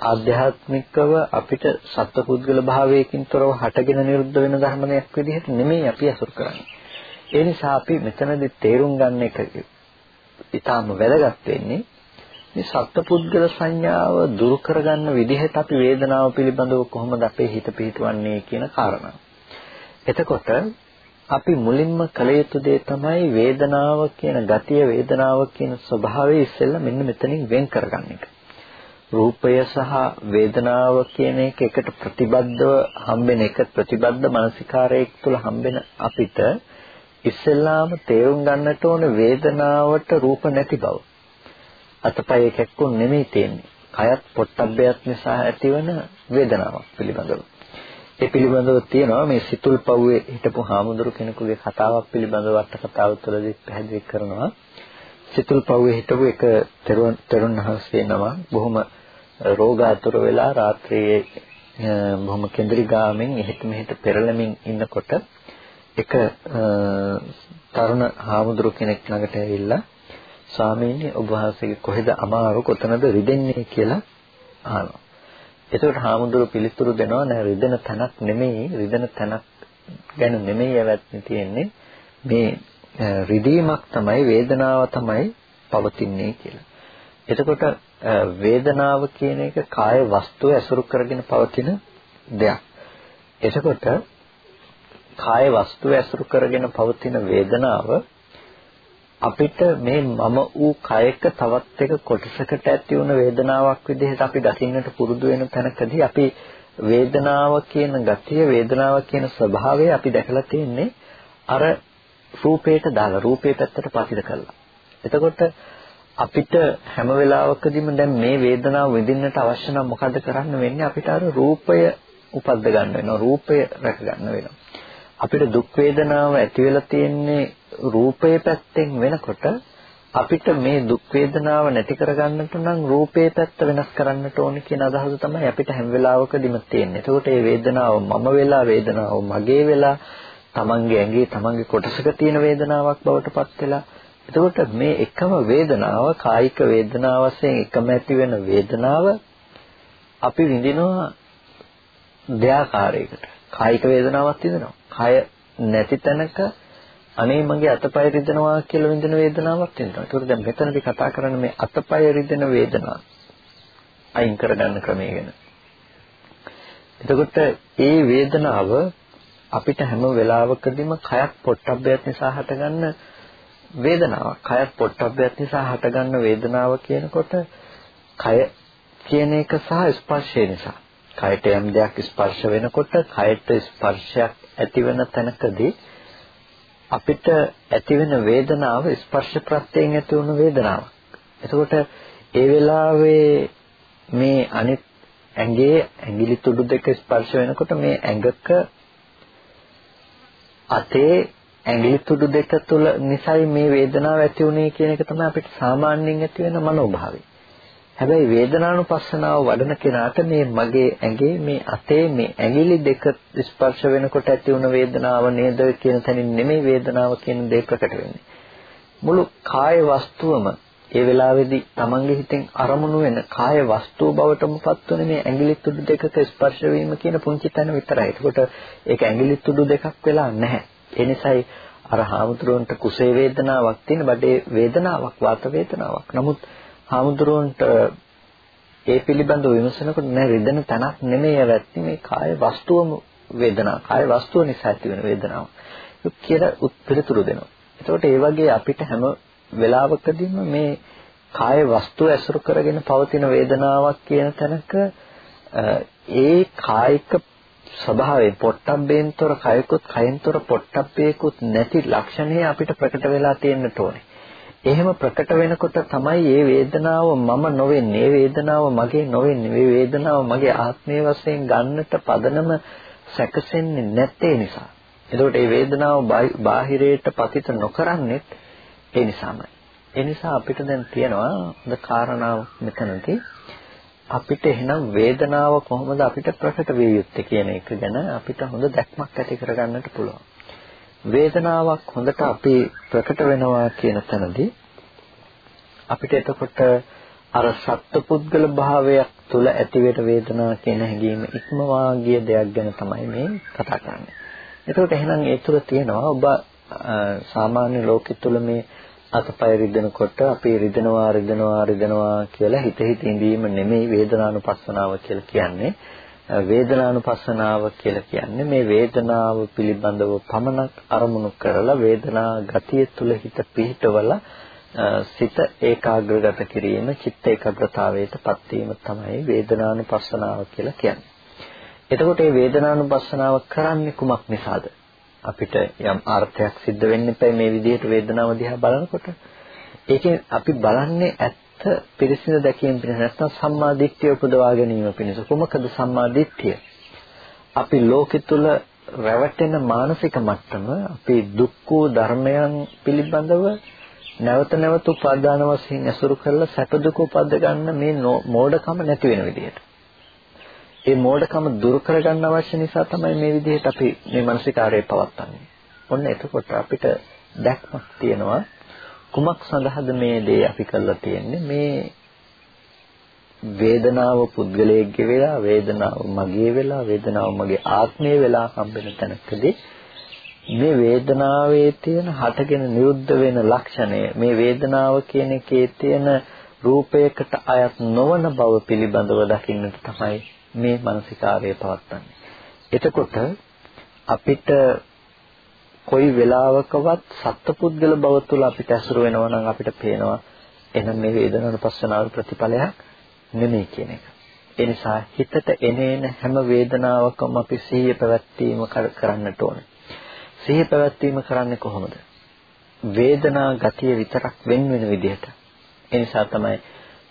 ආධ්‍යාත්මිකව අපිට සත්පුද්ගල භාවයකින් තොරව හටගෙන නිරුද්ධ වෙන ධර්මයක් විදිහට නෙමෙයි අපි අසුර කරන්නේ. ඒ නිසා අපි මෙතනදී තේරුම් ගන්න එක ඊටාම වැදගත් වෙන්නේ මේ සත්පුද්ගල සංඥාව දුරු කරගන්න විදිහට අපි වේදනාව පිළිබඳව කොහොමද අපේ හිත පිහිටවන්නේ කියන කාරණා. එතකොට අපි මුලින්ම කළ යුතු දේ තමයි වේදනාව කියන ගතිය වේදනාව කියන ස්වභාවය ඉස්සෙල්ලා මෙන්න මෙතනින් වෙන් කරගන්න එක. රූපය සහ වේදනාව කියන එක එකට ප්‍රතිබද්ධව හම්බෙන එක ප්‍රතිබද්ධ මානසිකාරයක් තුළ හම්බෙන අපිට ඉස්සෙල්ලාම තේරුම් ගන්නට ඕන වේදනාවට රූප නැති බව. අතපය කැක්කුම් නෙමෙයි තියෙන්නේ. කයත් පොට්ටබ්බයත් නිසා ඇතිවන වේදනාවක් පිළිබඳව. ඒ පිළිබඳව තියෙනවා මේ සිතුල් පව්වේ හිටපු හාමුදුරු කෙනෙකුගේ කතාවක් පිළිබඳව අට කතාව තුළදී පැහැදිලි කරනවා. සිතුල් පව්වේ හිටපු එක තෙරුවන් තෙරුන් වහන්සේ නම බොහොම රෝගාතුර වෙලා රාත්‍රියේ බොහොම කේන්ද්‍රී ගාමින් එහෙට මෙහෙට පෙරළමින් ඉන්නකොට එක තරුණ හාමුදුරු කෙනෙක් ළඟට ඇවිල්ලා ස්වාමීනි ඔබ වහන්සේගේ කොහෙද අමාරු කොතනද රිදෙන්නේ කියලා අහනවා. එතකොට හාමුදුරු පිළිතුරු දෙනවා නෑ රිදෙන තැනක් නෙමෙයි රිදෙන තැනක් ගැන නෙමෙයි යවත්නි තියෙන්නේ මේ රිදීමක් තමයි වේදනාව තමයි පවතින්නේ කියලා. එතකොට වේදනාව කියන එක කාය වස්තුව ඇසුරු කරගෙන පවතින දෙයක්. එතකොට කාය වස්තුව ඇසුරු කරගෙන පවතින වේදනාව අපිට මේ මම වූ කයක තවත් එක කොටසකට ඇති වුණ වේදනාවක් විදිහට අපි දකින්නට පුරුදු වෙන තැනකදී අපි වේදනාව කියන ගතිය වේදනාව කියන ස්වභාවය අපි දැකලා තියෙන්නේ අර රූපේට දාලා රූපේ පැත්තට පතිත කරලා. එතකොට අපිට හැම වෙලාවකදීම දැන් මේ වේදනාව විඳින්නට අවශ්‍ය නම් මොකද කරන්න වෙන්නේ අපිට අර රූපය උපද්ද ගන්න වෙනවා රූපය රැක ගන්න වෙනවා. අපිට දුක් වේදනාව ඇති වෙලා තියෙන්නේ රූපයේ පැත්තෙන් වෙනකොට අපිට මේ දුක් වේදනාව නැති කරගන්නට නම් රූපේ පැත්ත වෙනස් කරන්නට ඕනේ කියන අදහස තමයි අපිට හැම වෙලාවකදීම තියෙන්නේ. එතකොට මේ වේදනාව මම වෙලා වේදනාව මගේ වෙලා තමන්ගේ ඇඟේ තමන්ගේ කොටසක තියෙන වේදනාවක් බවට පත් වෙලා එතකොට මේ එකම වේදනාව කායික වේදනාව වශයෙන් එකම ඇති වෙන වේදනාව අපි විඳිනවා දෙආකාරයකට. කායික වේදනාවක් විඳිනවා. කය නැති තැනක අනේ මගේ අතපය රිදෙනවා කියලා විඳින වේදනාවක් තියෙනවා. ඒකට දැන් මෙතනදී කතා කරන්නේ මේ අතපය රිදෙන වේදනාව අයින් කරගන්න ක්‍රමය ගැන. එතකොට ඒ වේදනාව අපිට හැම වෙලාවකදීම කයක් පොට්ටබ්බයත් නිසා හටගන්න වේදනාවක්. කයක් පොට්ටබ්බයත් නිසා හටගන්න වේදනාව කියනකොට කය කියන එක සහ ස්පර්ශය නිසා. කයට යම් දෙයක් ස්පර්ශ වෙනකොට කයට ස්පර්ශයක් ඇති වෙන තැනකදී අපිට ඇතිවෙන වේදනාව ස්පර්ශ ප්‍රත්‍යයෙන් ඇති වුණු වේදනාවක්. එතකොට ඒ වෙලාවේ මේ අනිත් ඇඟේ ඇඟිලි තුඩු දෙක ස්පර්ශ වෙනකොට මේ ඇඟක අතේ ඇඟිලි තුඩු දෙක තුල නිසයි මේ වේදනාව ඇති වුනේ කියන එක තමයි අපිට සාමාන්‍යයෙන් ඇති වෙන මනෝභාවය. හැබැයි වේදනානුපස්සනාව වඩන කෙනාට මේ මගේ ඇඟේ මේ අතේ මේ ඇඟිලි දෙක ස්පර්ශ වෙනකොට ඇති වුණ වේදනාව නේද කියන තැනින් නෙමෙයි වේදනාව කියන දේ ප්‍රකට වෙන්නේ. මුළු කාය වස්තුවම ඒ වෙලාවේදී Tamange හිතෙන් අරමුණු වෙන කාය වස්තුව බවටම පත්වන මේ ඇඟිලි තුඩු දෙකක ස්පර්ශ වීම කියන පුංචි තැන විතරයි. ඒකට ඒක ඇඟිලි තුඩු දෙකක් වෙලා නැහැ. ඒ නිසායි අර හාමුදුරුවන්ට කුසේ වේදනාවක් තියෙන බඩේ වේදනාවක් වාත වේදනාවක්. නමුත් හාමුදුරුවන්ට ඒ පිළිබඳව විමසනකොට නෑ රිදෙන තැනක් නෙමෙයි ඇවැත්ති මේ කාය වස්තුවම වේදනාව. කාය වස්තුව නිසා ඇති වෙන වේදනාව. ඒක කියලා උත්තරීතුරු දෙනවා. එතකොට ඒ වගේ අපිට හැම වෙලාවකදීම මේ කාය වස්තුව ඇසුරු කරගෙන පවතින වේදනාවක් කියන තැනක ඒ කායික ස්වභාවයෙන් පොට්ටබ්බේන්තර කයකුත් කයෙන්තර පොට්ටබ්බේකුත් නැති ලක්ෂණය අපිට ප්‍රකට වෙලා තියෙන්නට ඕනේ. එහෙම ප්‍රකට වෙනකොට තමයි මේ වේදනාව මම නොවෙන්නේ. මේ වේදනාව මගේ නොවෙන්නේ. මේ වේදනාව මගේ ආත්මය වශයෙන් ගන්නට පදනම සැකසෙන්නේ නැත්තේ නිසා. එතකොට මේ වේදනාව බාහිරයට පතිත නොකරන්නේ ඒ නිසාමයි. ඒ නිසා අපිට දැන් තියෙනවා හොඳ කාරණාව මෙතනදී අපිට එහෙනම් වේදනාව කොහොමද අපිට ප්‍රකට විය යුත්තේ කියන එක ගැන අපිට හොඳ දැක්මක් ඇති කරගන්නට පුළුවන්. වේදනාවක් හොඳට අපි ප්‍රකට වෙනවා කියන තැනදී අපිට එතකොට අර සත්පුද්ගල භාවයක් තුල ඇතිවෙන වේදනාව කියන හැඟීම ඉක්මවා ගිය දෙයක් ගැන තමයි මේ කතා කරන්නේ. එතකොට එහෙනම් ඒ තුල තියෙනවා ඔබ සාමාන්‍ය ලෝකෙ තුල මේ අතපය රිදෙනකොට අපි රිදෙනවා රිදෙනවා රිදෙනවා කියලා හිත හිත ඉඳීම නෙමෙයි වේදනානුපස්සනාව කියලා කියන්නේ. වේදනානුපස්සනාව කියලා කියන්නේ මේ වේදනාව පිළිබඳව පමණක් අරමුණු කරලා වේදනා ගතිය තුල හිත පිහිටවලා සිත ඒකාග්‍රගත කිරීම චිත්ත ඒකාග්‍රතාවයටපත් වීම තමයි වේදනානුපස්සනාව කියලා කියන්නේ. එතකොට මේ වේදනානුපස්සනාව කරන්නේ කුමක් නිසාද? අපිට යම් අර්ථයක් සිද්ධ වෙන්න එපා මේ විදිහට වේදනාව දිහා බලනකොට. ඒකෙන් අපි බලන්නේ ඇත්ත පිරිසිදු දැකීම පිණිස නැත්නම් සම්මා දිට්ඨිය උපදවා ගැනීම පිණිස කුමකද සම්මා දිට්ඨිය? අපි ලෝකෙ තුල රැවටෙන මානසික මට්ටම අපි දුක්ඛ ධර්මයන් පිළිබඳව නැවත නැවත උපාදාන වශයෙන් ඇසුරු කරලා සැප දුක උපද්ද ගන්න මේ මෝඩකම නැති වෙන විදිහට. ඒ මෝඩකම දුරු කරගන්න අවශ්‍ය නිසා තමයි මේ විදිහට අපි මේ මානසිකාරය පවත්න්නේ. ඔන්න එතකොට අපිට දැක්මක් තියෙනවා කුමක් සඳහාද මේ දේ අපි කරලා තියෙන්නේ මේ වේදනාව පුද්ගලයෙක්ගේ වෙලා වේදනාව මගේ වෙලා වේදනාව මගේ ආත්මය වෙලා හම්බෙන තැනකදී මේ වේදනාවේ තියෙන හටගෙන නිරුද්ධ වෙන ලක්ෂණය මේ වේදනාව කියන එකේ තියෙන රූපයකට අයත් නොවන බව පිළිබඳව දකින්නට තමයි මේ මානසිකාර්යය පවත්න්නේ. එතකොට අපිට කොයි වෙලාවකවත් සත්පුද්ගල බව තුළ අපිට ඇසුරු වෙනවා නම් අපිට පේනවා එනම් මේ වේදනානුපස්සනාවේ ප්‍රතිඵලයක් නෙමෙයි කියන එක. ඒ නිසා හිතට එනේන හැම වේදනාවකම අපි සිහිය පැවැත්වීම කරන්නට ඕනේ. සිහිය පැවැත්වීම කරන්නේ කොහොමද? වේදනා ගතිය විතරක් වෙන වෙන විදිහට. ඒ නිසා තමයි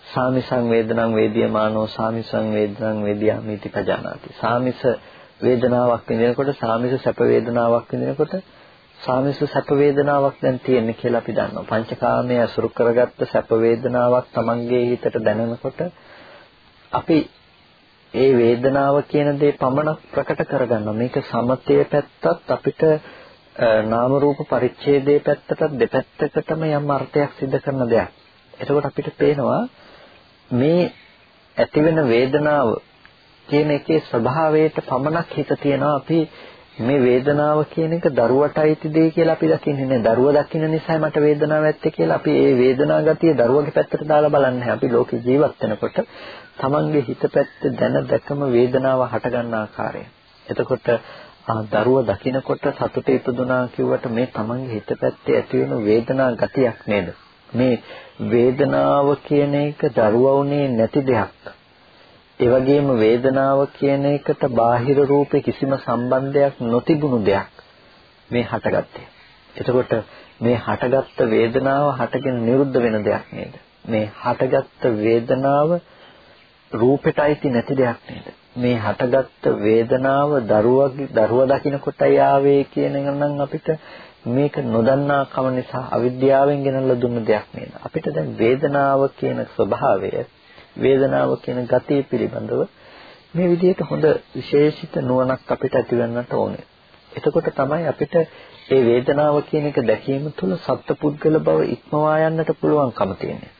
සාමිසං වේදනං වේදියමානෝ සාමිසං වේදනං වේදියාමිති පජානාති. සාමිස වේදනාවක් විඳිනකොට සාමිස සැප වේදනාවක් විඳිනකොට සාමිස සැප වේදනාවක් දැන් තියෙන්නේ කියලා අපි දන්නවා. පංචකාමයේ අසුරු කරගත්ත සැප වේදනාවක් Tamange හිතට දැනෙනකොට අපි ඒ වේදනාව කියන දේ පමණක් ප්‍රකට කරගන්නවා. මේක සමතයේ පැත්තත් අපිට නාම රූප පරිච්ඡේදයේ පැත්තට දෙපැත්තකටම යම් අර්ථයක් සිද්ධ කරන දෙයක්. එතකොට අපිට පේනවා මේ ඇතිවෙන වේදනාව කියන එකේ ස්වභාවයට පමණක් හිත තියනවා අපි මේ වේදනාව කියන එක දරුවට අයිති දෙය කියලා අපි දකින්නේ නැහැ. දරුවා දකින්න නිසා මට වේදනාවක් ඇත්තේ කියලා අපි ඒ වේදනා ගතිය දරුවගේ පැත්තට දාලා බලන්නේ අපි ලෝකේ ජීවත් වෙනකොට තමන්ගේ හිත පැත්තේ දැන දැකම වේදනාව හටගන්න ආකාරය. එතකොට දරුවා දකින්නකොට සතුට ඉපදුනා කිව්වට මේ තමන්ගේ හිත පැත්තේ ඇති වෙන වේදනා ගතියක් නේද? මේ වේදනාව කියන එක දරුවා උනේ නැති දෙයක්. ඒ වගේම වේදනාව කියන එකට බාහිර රූපේ කිසිම සම්බන්ධයක් නොතිබුණු දෙයක් මේ හටගත්තේ. එතකොට මේ හටගත්ත වේදනාව හටගෙන නිරුද්ධ වෙන දෙයක් නේද? මේ හටගත්ත වේදනාව රූපෙට අයිති නැති දෙයක් නේද? මේ හටගත්ත වේදනාව දරුවගේ දරුවා දකින්නකොටයි ආවේ කියන එක නම් අපිට මේක නොදන්නා කම නිසා අවිද්‍යාවෙන් ගෙනල්ලා දුන්න දෙයක් නේද? අපිට දැන් වේදනාව කියන ස්වභාවය වේදනාව කියන ගතිය පිළිබඳව මේ විදිහට හොඳ විශේෂිත නුවණක් අපිට ඇතිවෙන්නට ඕනේ. එතකොට තමයි අපිට මේ වේදනාව කියන එක දැකීම තුළ සත්පුද්ගල බව ඉක්මවා යන්නට පුළුවන්කම තියෙන්නේ.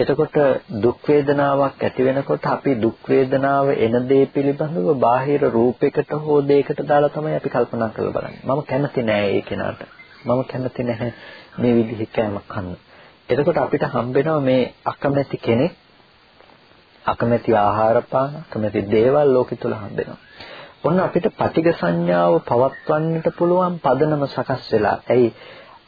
එතකොට දුක් වේදනාවක් ඇති වෙනකොට අපි දුක් වේදනාව එන දේ පිළිබඳව බාහිර රූපයකට හෝ දෙයකට දාලා තමයි අපි කල්පනා කරලා බලන්නේ. මම කැමති නෑ ඒ කෙනාට. මම කැමති නැහැ මේ විදිහ කෑමක් කන්න. එතකොට අපිට හම්බෙනවා මේ අකමැති කෙනෙක් අකමැති ආහාර පාන, අකමැති දේවල් ලෝකෙ තුල හම්බෙනවා. ඔන්න අපිට පටිඝ සංඥාව පවත්වන්නට පුළුවන් පදනම සකස් වෙලා. ඇයි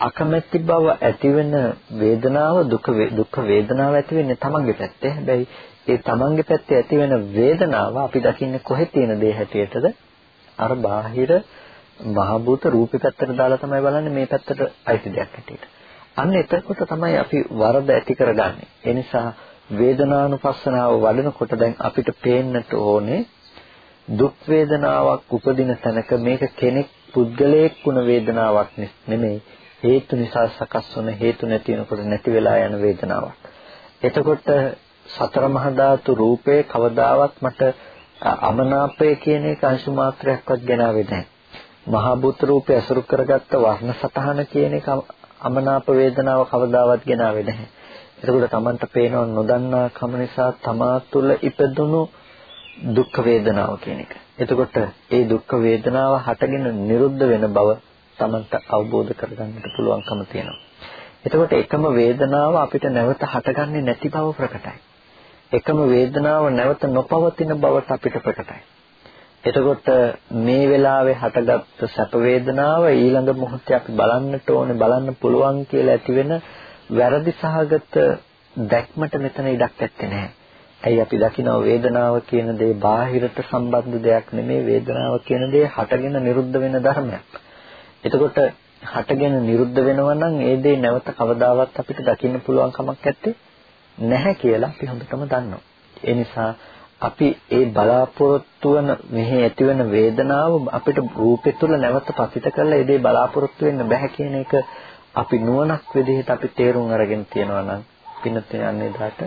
අකමැති බව ඇතිවෙන වේදනාව දුක දුක් වේදනාව ඇති වෙන්නේ තමන්ගේ පැත්තේ. හැබැයි ඒ තමන්ගේ පැත්තේ ඇතිවෙන වේදනාව අපි දකින්නේ කොහෙ තියෙන දේ හැටියටද? අර බාහිර මහ භූත රූපේ පැත්තට දාලා තමයි බලන්නේ මේ පැත්තට අයිති දෙයක් හැටියට. අන්න එතකොට තමයි අපි වරද ඇති කරගන්නේ. ඒ නිසා වේදනානුපස්සනාව වඩනකොට දැන් අපිට පේන්නට ඕනේ දුක් වේදනාවක් උපදින තැනක මේක කෙනෙක් පුද්ගලයෙක් වුණ වේදනාවක් නෙමෙයි හේතු නිසා සකස් වන හේතු නැති වෙනකොට නැති වෙලා යන වේදනාවක්. එතකොට සතර මහා ධාතු රූපේ කවදාවත් මට අමනාපය කියන එක අංශු මාත්‍රයක්වත් ගෙනාවේ නැහැ. මහා භූත රූපය අසුරු කරගත්ත වර්ණ සතහන කියන එක අමනාප වේදනාව කවදාවත් ගෙනාවේ නැහැ. එතකොට Tamanට පේනව නොදන්නා කම නිසා තමා තුළ ඉපදුණු දුක් වේදනාව කියන එක. එතකොට ඒ දුක් වේදනාව හටගෙන නිරුද්ධ වෙන බව Tamanට අවබෝධ කරගන්නට පුළුවන්කම තියෙනවා. එතකොට එකම වේදනාව අපිට නැවත හටගන්නේ නැති බව ප්‍රකටයි. එකම වේදනාව නැවත නොපවතින බවට අපිට ප්‍රකටයි. එතකොට මේ වෙලාවේ හටගත්තු සැප වේදනාව ඊළඟ මොහොතේ අපි බලන්නට ඕනේ බලන්න පුළුවන් කියලා ඇති වෙන වැරදි සහගත දැක්මට මෙතන ඉඩක් ඇත්තේ නැහැ. ඇයි අපි දකිනවා වේදනාව කියන දේ බාහිරට සම්බන්ධ දෙයක් නෙමෙයි වේදනාව කියන දේ හටගෙන නිරුද්ධ වෙන ධර්මයක්. එතකොට හටගෙන නිරුද්ධ වෙනවා නම් ඒ දේ නැවත කවදාවත් අපිට දකින්න පුළුවන් කමක් නැත්තේ නැහැ කියලා අපි හොඳටම දන්නවා. ඒ නිසා අපි ඒ බලාපොරොත්තු වන මෙහි ඇතිවන වේදනාව අපිට රූපේ තුල නැවත පතිත කරලා ඒ දේ බලාපොරොත්තු වෙන්න බෑ කියන එක අපි නුවණක් විදිහට අපි තේරුම් අරගෙන තියනවා නම් පින්නත් යන්නේ දාට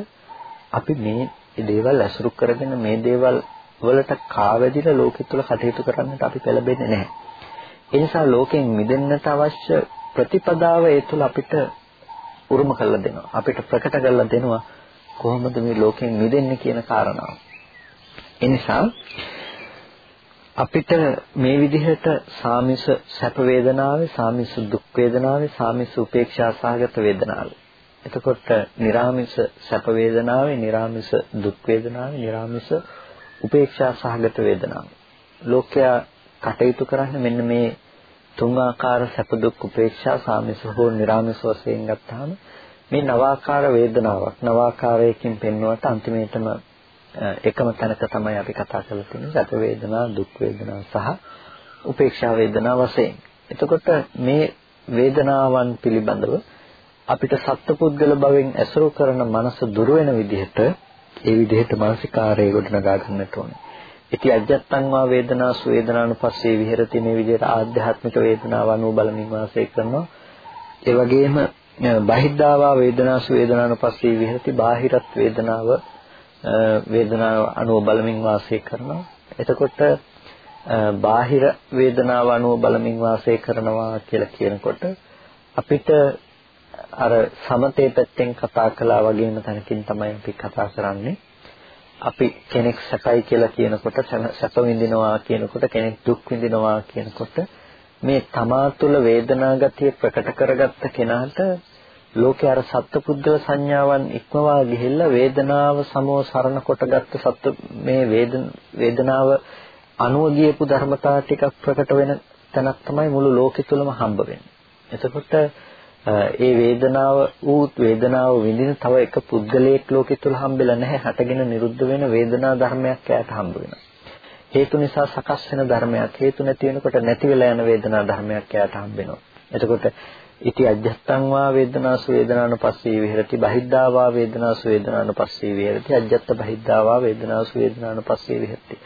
අපි මේ දේවල් ඇසුරු කරගෙන මේ දේවල් වලට කාවැදිලා ලෝකෙ තුල කටයුතු කරන්නට අපි පෙළඹෙන්නේ නැහැ. ඒ නිසා ලෝකයෙන් මිදෙන්නට අවශ්‍ය ප්‍රතිපදාව ඒ තුළ අපිට උරුම කරලා දෙනවා. අපිට ප්‍රකට කරලා දෙනවා කොහොමද මේ ලෝකයෙන් මිදෙන්නේ කියන කාරණාව. ඒ නිසා අපිට මේ විදිහට සාමිස සැප වේදනාවේ, සාමිස දුක් වේදනාවේ, සාමිස උපේක්ෂා සහගත වේදනාවේ. එතකොට निराமிස සැප වේදනාවේ, निराமிස දුක් වේදනාවේ, निराமிස උපේක්ෂා සහගත වේදනාවේ. ලෝකයා කටයුතු කරන්න මෙන්න මේ තුන් ආකාර සැප දුක් උපේක්ෂා සාමිස හෝ නිර්ාමිස වශයෙන් ගත්තාම මේ නවාකාර වේදනාවක් නවාකාරයකින් පෙන්වුවට අන්තිමේටම එකම තැනක තමයි අපි කතා කරලා තියෙන්නේ සැප වේදනා දුක් වේදනා සහ උපේක්ෂා වේදනා වශයෙන්. එතකොට මේ වේදනාවන් පිළිබඳව අපිට සත්පුද්ගල භවෙන් ඇසුරු කරන මනස දුර වෙන විදිහට ඒ විදිහට මානසිකාරය ගොඩනගා ගන්නට ඕනේ. ඉති අජත්තං වා වේදනාසු වේදනානුපස්සේ විහෙරති මේ විදිහට ආධ්‍යාත්මික වේදනාව අනුව බලමින් වාසය කරනවා. ඒ වගේම බහිද්ධාවා වේදනාසු වේදනානුපස්සේ විහෙරති බාහිරත් වේදනාව වේදනාව අනුව බලමින් වාසය කරනවා. එතකොට බාහිර වේදනාව අනුව බලමින් වාසය කරනවා කියලා කියනකොට අපිට අර සමතේ පැත්තෙන් කතා කළා වගේම තැනකින් තමයි අපි කතා කරන්නේ. අපි කෙනෙක් සැපයි කියලා කියනකොට සැප විඳිනවා කියනකොට කෙනෙක් දුක් විඳිනවා කියනකොට මේ තමා තුළ වේදනා ගතිය ප්‍රකට කරගත්ත කෙනාට ලෝකේ අර සත්පුද්ගල සංඥාවන් ඉක්මවා ගිහිල්ලා වේදනාව සමෝ සරණ කොටගත්ත සත්ව මේ වේදනාව අනුව ගියපු ධර්මතා ටිකක් ප්‍රකට වෙන තැනක් තමයි මුළු ලෝකෙ තුලම හම්බ වෙන්නේ. එතකොට ඒ වේදනාව ඌත් වේදනාව විඳින තව එක පුද්ගලයෙක් ලෝකෙ තුල හම්බෙලා නැහැ. හටගෙන නිරුද්ධ වෙන වේදනා ධර්මයක් ඇයට හම්බ වෙනවා. හේතු නිසා සකස් වෙන ධර්මයක් හේතු නැති වෙනකොට නැති වෙලා යන වේදනා ධර්මයක් ඇයට හම්බ වෙනවා. එතකොට ඉති අජ්ජත්තං වා වේදනාසු වේදනානුපස්සී විහෙරති බහිද්ධා වා වේදනාසු වේදනානුපස්සී විහෙරති අජ්ජත්ත බහිද්ධා වා වේදනාසු වේදනානුපස්සී විහෙරති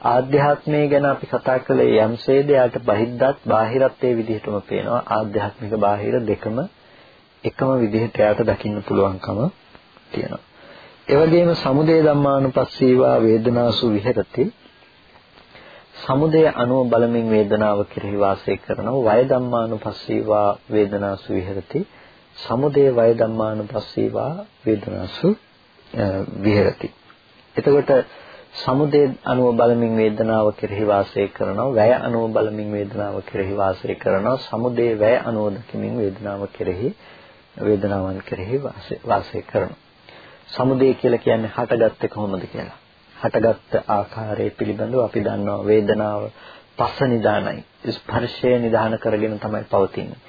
ආධ්‍යාත්මය ගැන අපි කතා කළේ යම්සේද යාට බහිද්දත් බාහිරත් ඒ විදිහටම පේනවා. ආධ්‍යාත්මික බාහිර දෙකම එකම විදිහට යාට දකින්න පුළුවන්කම තියෙනවා. ඒ වගේම සමුදය ධම්මානුපස්සීවා වේදනාසු විහෙරති. සමුදය අනුව බලමින් වේදනාව කෙරෙහි වාසය කරනවා. වය ධම්මානුපස්සීවා වේදනාසු විහෙරති. සමුදය වය ධම්මානුපස්සීවා වේදනාසු විහෙරති. එතකොට සමුදය අනුව බලමින් වේදනාව කෙරෙහි වාසය කරනවා වැය අනුව බලමින් වේදනාව කෙරෙහි වාසය කරනවා සමුදය වැය අනුව දකිමින් වේදනාව කෙරෙහි වේදනාවන් කෙරෙහි වාසය කරනවා සමුදය කියලා කියන්නේ හටගත්තේ කොහොමද කියලා හටගත් ආකාරය පිළිබඳව අපි දන්නවා වේදනාව පස්ස නිදානයි ස්පර්ශය නිදාන කරගෙන තමයි පවතින්නේ.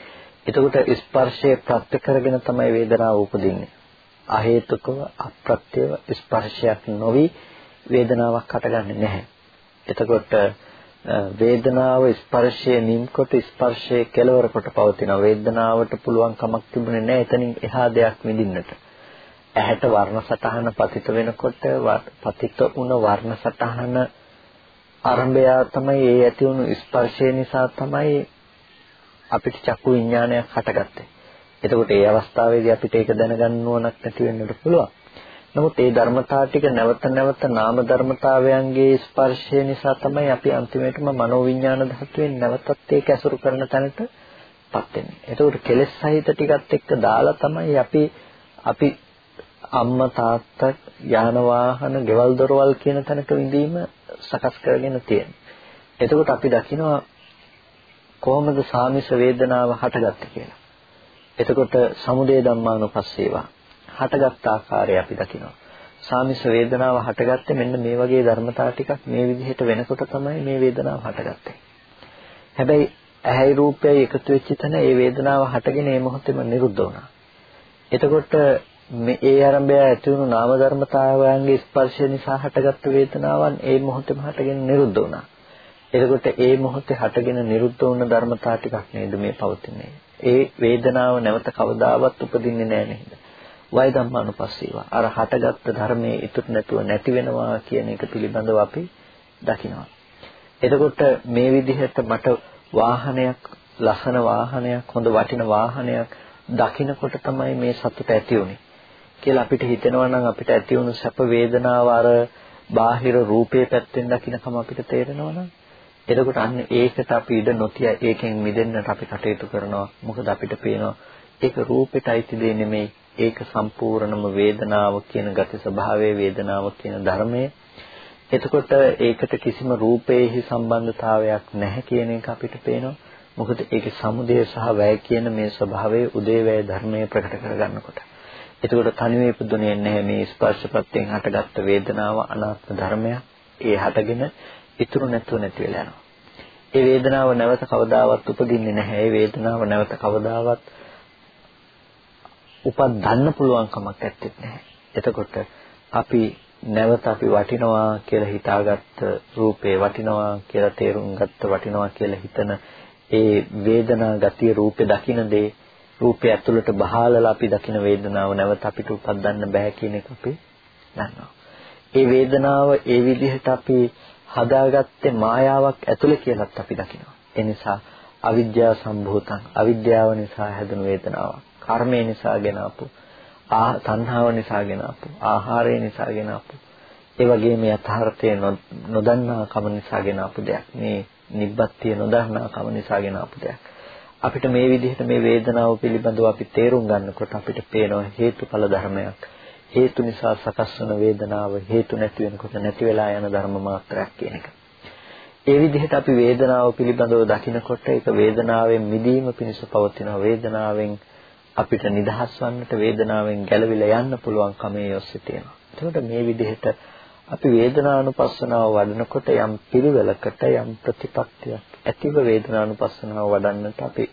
එතකොට ස්පර්ශය ප්‍රත්‍ය කරගෙන තමයි වේදනාව උපදින්නේ. අහේතුකව අප්‍රත්‍යව ස්පර්ශයක් නොවි වේදනාවක් හටගන්නේ නැහැ. එතකොට වේදනාව ස්පර්ශයේ නිම්කොට ස්පර්ශයේ කෙලවර කොට පවතින වේදනාවට පුළුවන් කමක් තිබුණේ නැහැ එතනින් එහා දෙයක් විඳින්නට. ඇහැට වර්ණ සටහන පතිත වෙනකොට පතිත වුණ වර්ණ සටහන ආරම්භය තමයි ඒ ඇති වුණු ස්පර්ශය නිසා තමයි අපිට චක්කු විඥානයක් හටගත්තේ. එතකොට ඒ අවස්ථාවේදී අපිට ඒක දැනගන්න ඕනක් නැති වෙන්නත් පුළුවන්. නමුත් ඒ ධර්මතා ටික නැවත නැවත නාම ධර්මතාවයන්ගේ ස්පර්ශය නිසා තමයි අපි අන්තිමේටම මනෝවිඤ්ඤාණ ධාතුවෙන් නැවතත් ඒක ඇසුරු කරන තැනටපත් වෙන්නේ. එතකොට කෙලෙස් සහිත ටිකත් එක්ක දාලා තමයි අපි අපි අම්මා තාත්තා යාන වාහන ගෙවල් දොරවල් කියන තැනක විඳීම සකස් කරගෙන තියෙනවා. එතකොට අපි දකිනවා කොහොමද සාමිස වේදනාව හටගත්තේ කියලා. එතකොට සමුදය ධම්මානුපස්සේවා හටගත් ආකාරය අපි දකිනවා. සාමිස වේදනාව හටගත්තේ මෙන්න මේ වගේ ධර්මතා ටිකක් මේ විදිහට වෙනකොට තමයි මේ වේදනාව හටගත්තේ. හැබැයි ඇහැයි රූපයයි එකතු වෙච්ච තැන ඒ වේදනාව හටගෙන ඒ මොහොතේම නිරුද්ධ වුණා. එතකොට මේ ඒ ආරම්භය ඇති වුණු නාම ධර්මතාවයන්ගේ ස්පර්ශය නිසා හටගත්තු වේදනාවන් ඒ මොහොතේම හටගෙන නිරුද්ධ වුණා. එතකොට ඒ මොහොතේ හටගෙන නිරුද්ධ වුණ ධර්මතා ටිකක් නේද මේ පවතින්නේ. ඒ වේදනාව නැවත කවදාවත් උපදින්නේ නැහැ නේද? වය ධම්මානුපස්සීවා. අර හටගත්තු ධර්මයේ ඉතුරු නැතුව නැති වෙනවා කියන එක පිළිබඳව අපි දකිනවා. එතකොට මේ විදිහට මට වාහනයක් ලස්සන වාහනයක් හොඳ වටින වාහනයක් දකින්නකොට තමයි මේ සතුට ඇති උනේ කියලා අපිට හිතෙනවා නම් අපිට ඇති වුණු සැප වේදනාව අර බාහිර රූපේ පැත්තෙන් දකින්නකම අපිට තේරෙනවා නම් එතකොට අන්න ඒකට අපි ඉඩ නොතිය ඒකෙන් මිදෙන්නට අපි කටයුතු කරනවා මොකද අපිට පේනවා ඒක රූපෙට අයිති දෙ නෙමෙයි ඒක සම්පූර්ණම වේදනාව කියන ගති ස්වභාවයේ වේදනාව කියන ධර්මයේ එතකොට ඒකට කිසිම රූපේහි සම්බන්ධතාවයක් නැහැ කියන එක අපිට පේනවා. මොකද ඒකේ සමුදය සහ වැය කියන මේ ස්වභාවයේ උදේවැය ධර්මයේ ප්‍රකට කරගන්නකොට. එතකොට තනිවේ පුදුනේ නැහැ මේ ස්පර්ශපත්යෙන් හටගත්ත වේදනාව අනාත්ම ධර්මයක්. ඒ හටගෙන ඉතුරු නැතුව නැති වෙලා යනවා. ඒ වේදනාව නැවත කවදාවත් උපදින්නේ නැහැ. ඒ වේදනාව නැවත කවදාවත් උපදින්න පුළුවන් කමක් නැත්තේ නැහැ. එතකොට අපි නැවත අපි වටිනවා කියලා හිතාගත්ත රූපේ වටිනවා කියලා තේරුම් ගත්ත වටිනවා කියලා හිතන ඒ වේදනා ගතිය රූපේ දකින දේ රූපය ඇතුළට බහාලලා අපි දකින වේදනාව නැවත අපිට උපදින්න බෑ කියන එක අපි දන්නවා. ඒ වේදනාව ඒ විදිහට අපි හදාගත්තේ මායාවක් ඇතුළේ කියලාත් අපි දකිනවා. ඒ නිසා අවිද්‍යාව සම්භූතං අවිද්‍යාව නිසා හැදුණු වේදනාවක්. කර්මය නිසා ගෙන ආපු ආ තණ්හාව නිසාගෙන ආපු ආහාරය නිසාගෙන ආපු ඒ වගේම යථාර්ථය නොදන්නා කම නිසාගෙන ආපු දෙයක්. මේ නිබ්බත්තිය නොදන්නා කම නිසාගෙන ආපු දෙයක්. අපිට මේ විදිහට මේ වේදනාව පිළිබඳව අපි තේරුම් ගන්නකොට අපිට පේනවා හේතුඵල ධර්මයක්. හේතු නිසා සකස් වන වේදනාව හේතු නැති වෙනකොට නැති වෙලා යන ධර්ම මාත්‍රයක් කියන එක. ඒ විදිහට අපි වේදනාව පිළිබඳව දකිනකොට ඒක වේදනාවෙන් මිදීම පිණිස පවතින වේදනාවෙන් අපිට නිදහස් වන්නට වේදනාවෙන් ගැලවිලා යන්න පුළුවන් කමේ ඔස්සේ තියෙනවා. එතකොට මේ විදිහට අපි වේදනානුපස්සනාව වඩනකොට යම් පිළිවෙලකට යම් ප්‍රතිපත්තියක් ඇතිව වේදනානුපස්සනාව වඩන්නට අපි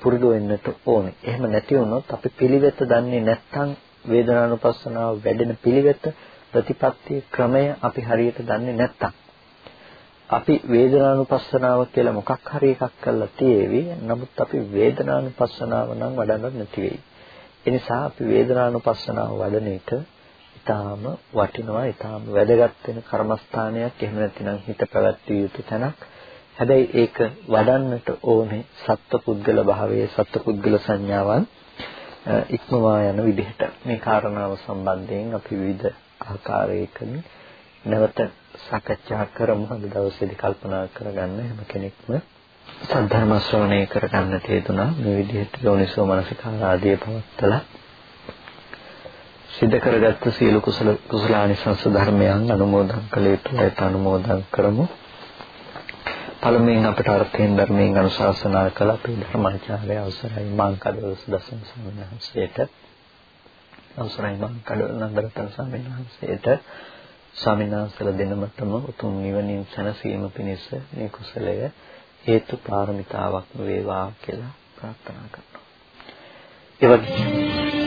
පුරුදු වෙන්නට ඕනේ. එහෙම නැති වුණොත් අපි පිළිවෙත දන්නේ නැත්නම් වේදනානුපස්සනාව වැඩෙන පිළිවෙත ප්‍රතිපත්තිය ක්‍රමය අපි හරියට දන්නේ නැත්නම් අපි වේදනානුපස්සනාව කියලා මොකක් හරි එකක් කරලා තියේවි. නමුත් අපි වේදනානුපස්සනාව නම් වඩන්නත් නැති වෙයි. ඒ නිසා අපි වේදනානුපස්සනාව වඩන එක ඊටාම වටිනවා, ඊටාම වැදගත් වෙන කර්මස්ථානයක්. එහෙම නැතිනම් හිත පැවැත්විය යුතු තැනක්. හැබැයි ඒක වඩන්නට ඕනේ සත්පුද්ගල භාවයේ සත්පුද්ගල සංඥාවන් ඉක්මවා යන විදිහට. මේ කාරණාව සම්බන්ධයෙන් අපි විවිධ ආකාරයකින් නැවත සාකච්ඡා කරමු. අද දවසේදී කල්පනා කරගන්න හැම කෙනෙක්ම සද්ධර්ම ශ්‍රවණය කරගන්න තේදුනා. මේ විදිහට යෝනිසෝ මනසිකාර ආදී පවත්තලා සිද්ධ කරගත්ත සියලු කුසල කුසලානිසංස ධර්මයන් අනුමෝදන් කළ යුතු ඒත අනුමෝදන් කරමු. පළමුවෙන් අපට අර්ථයෙන් ධර්මයෙන් අනුශාසනා කළ අපේ ධර්මාචාර්ය අවසරයි මාංකඩවල සුදස්සන ස්වාමීන් වහන්සේට. අවසරයි මාංකඩවල නන්දරතන ස්වාමීන් වහන්සේට. ස්වාමීන් වහන්සේලා දෙනමතම උතුම් නිවනින් සැනසීම පිණිස මේ කුසලය හේතු පාරමිතාවක් වේවා කියලා ප්‍රාර්ථනා කරනවා. ඒ වගේම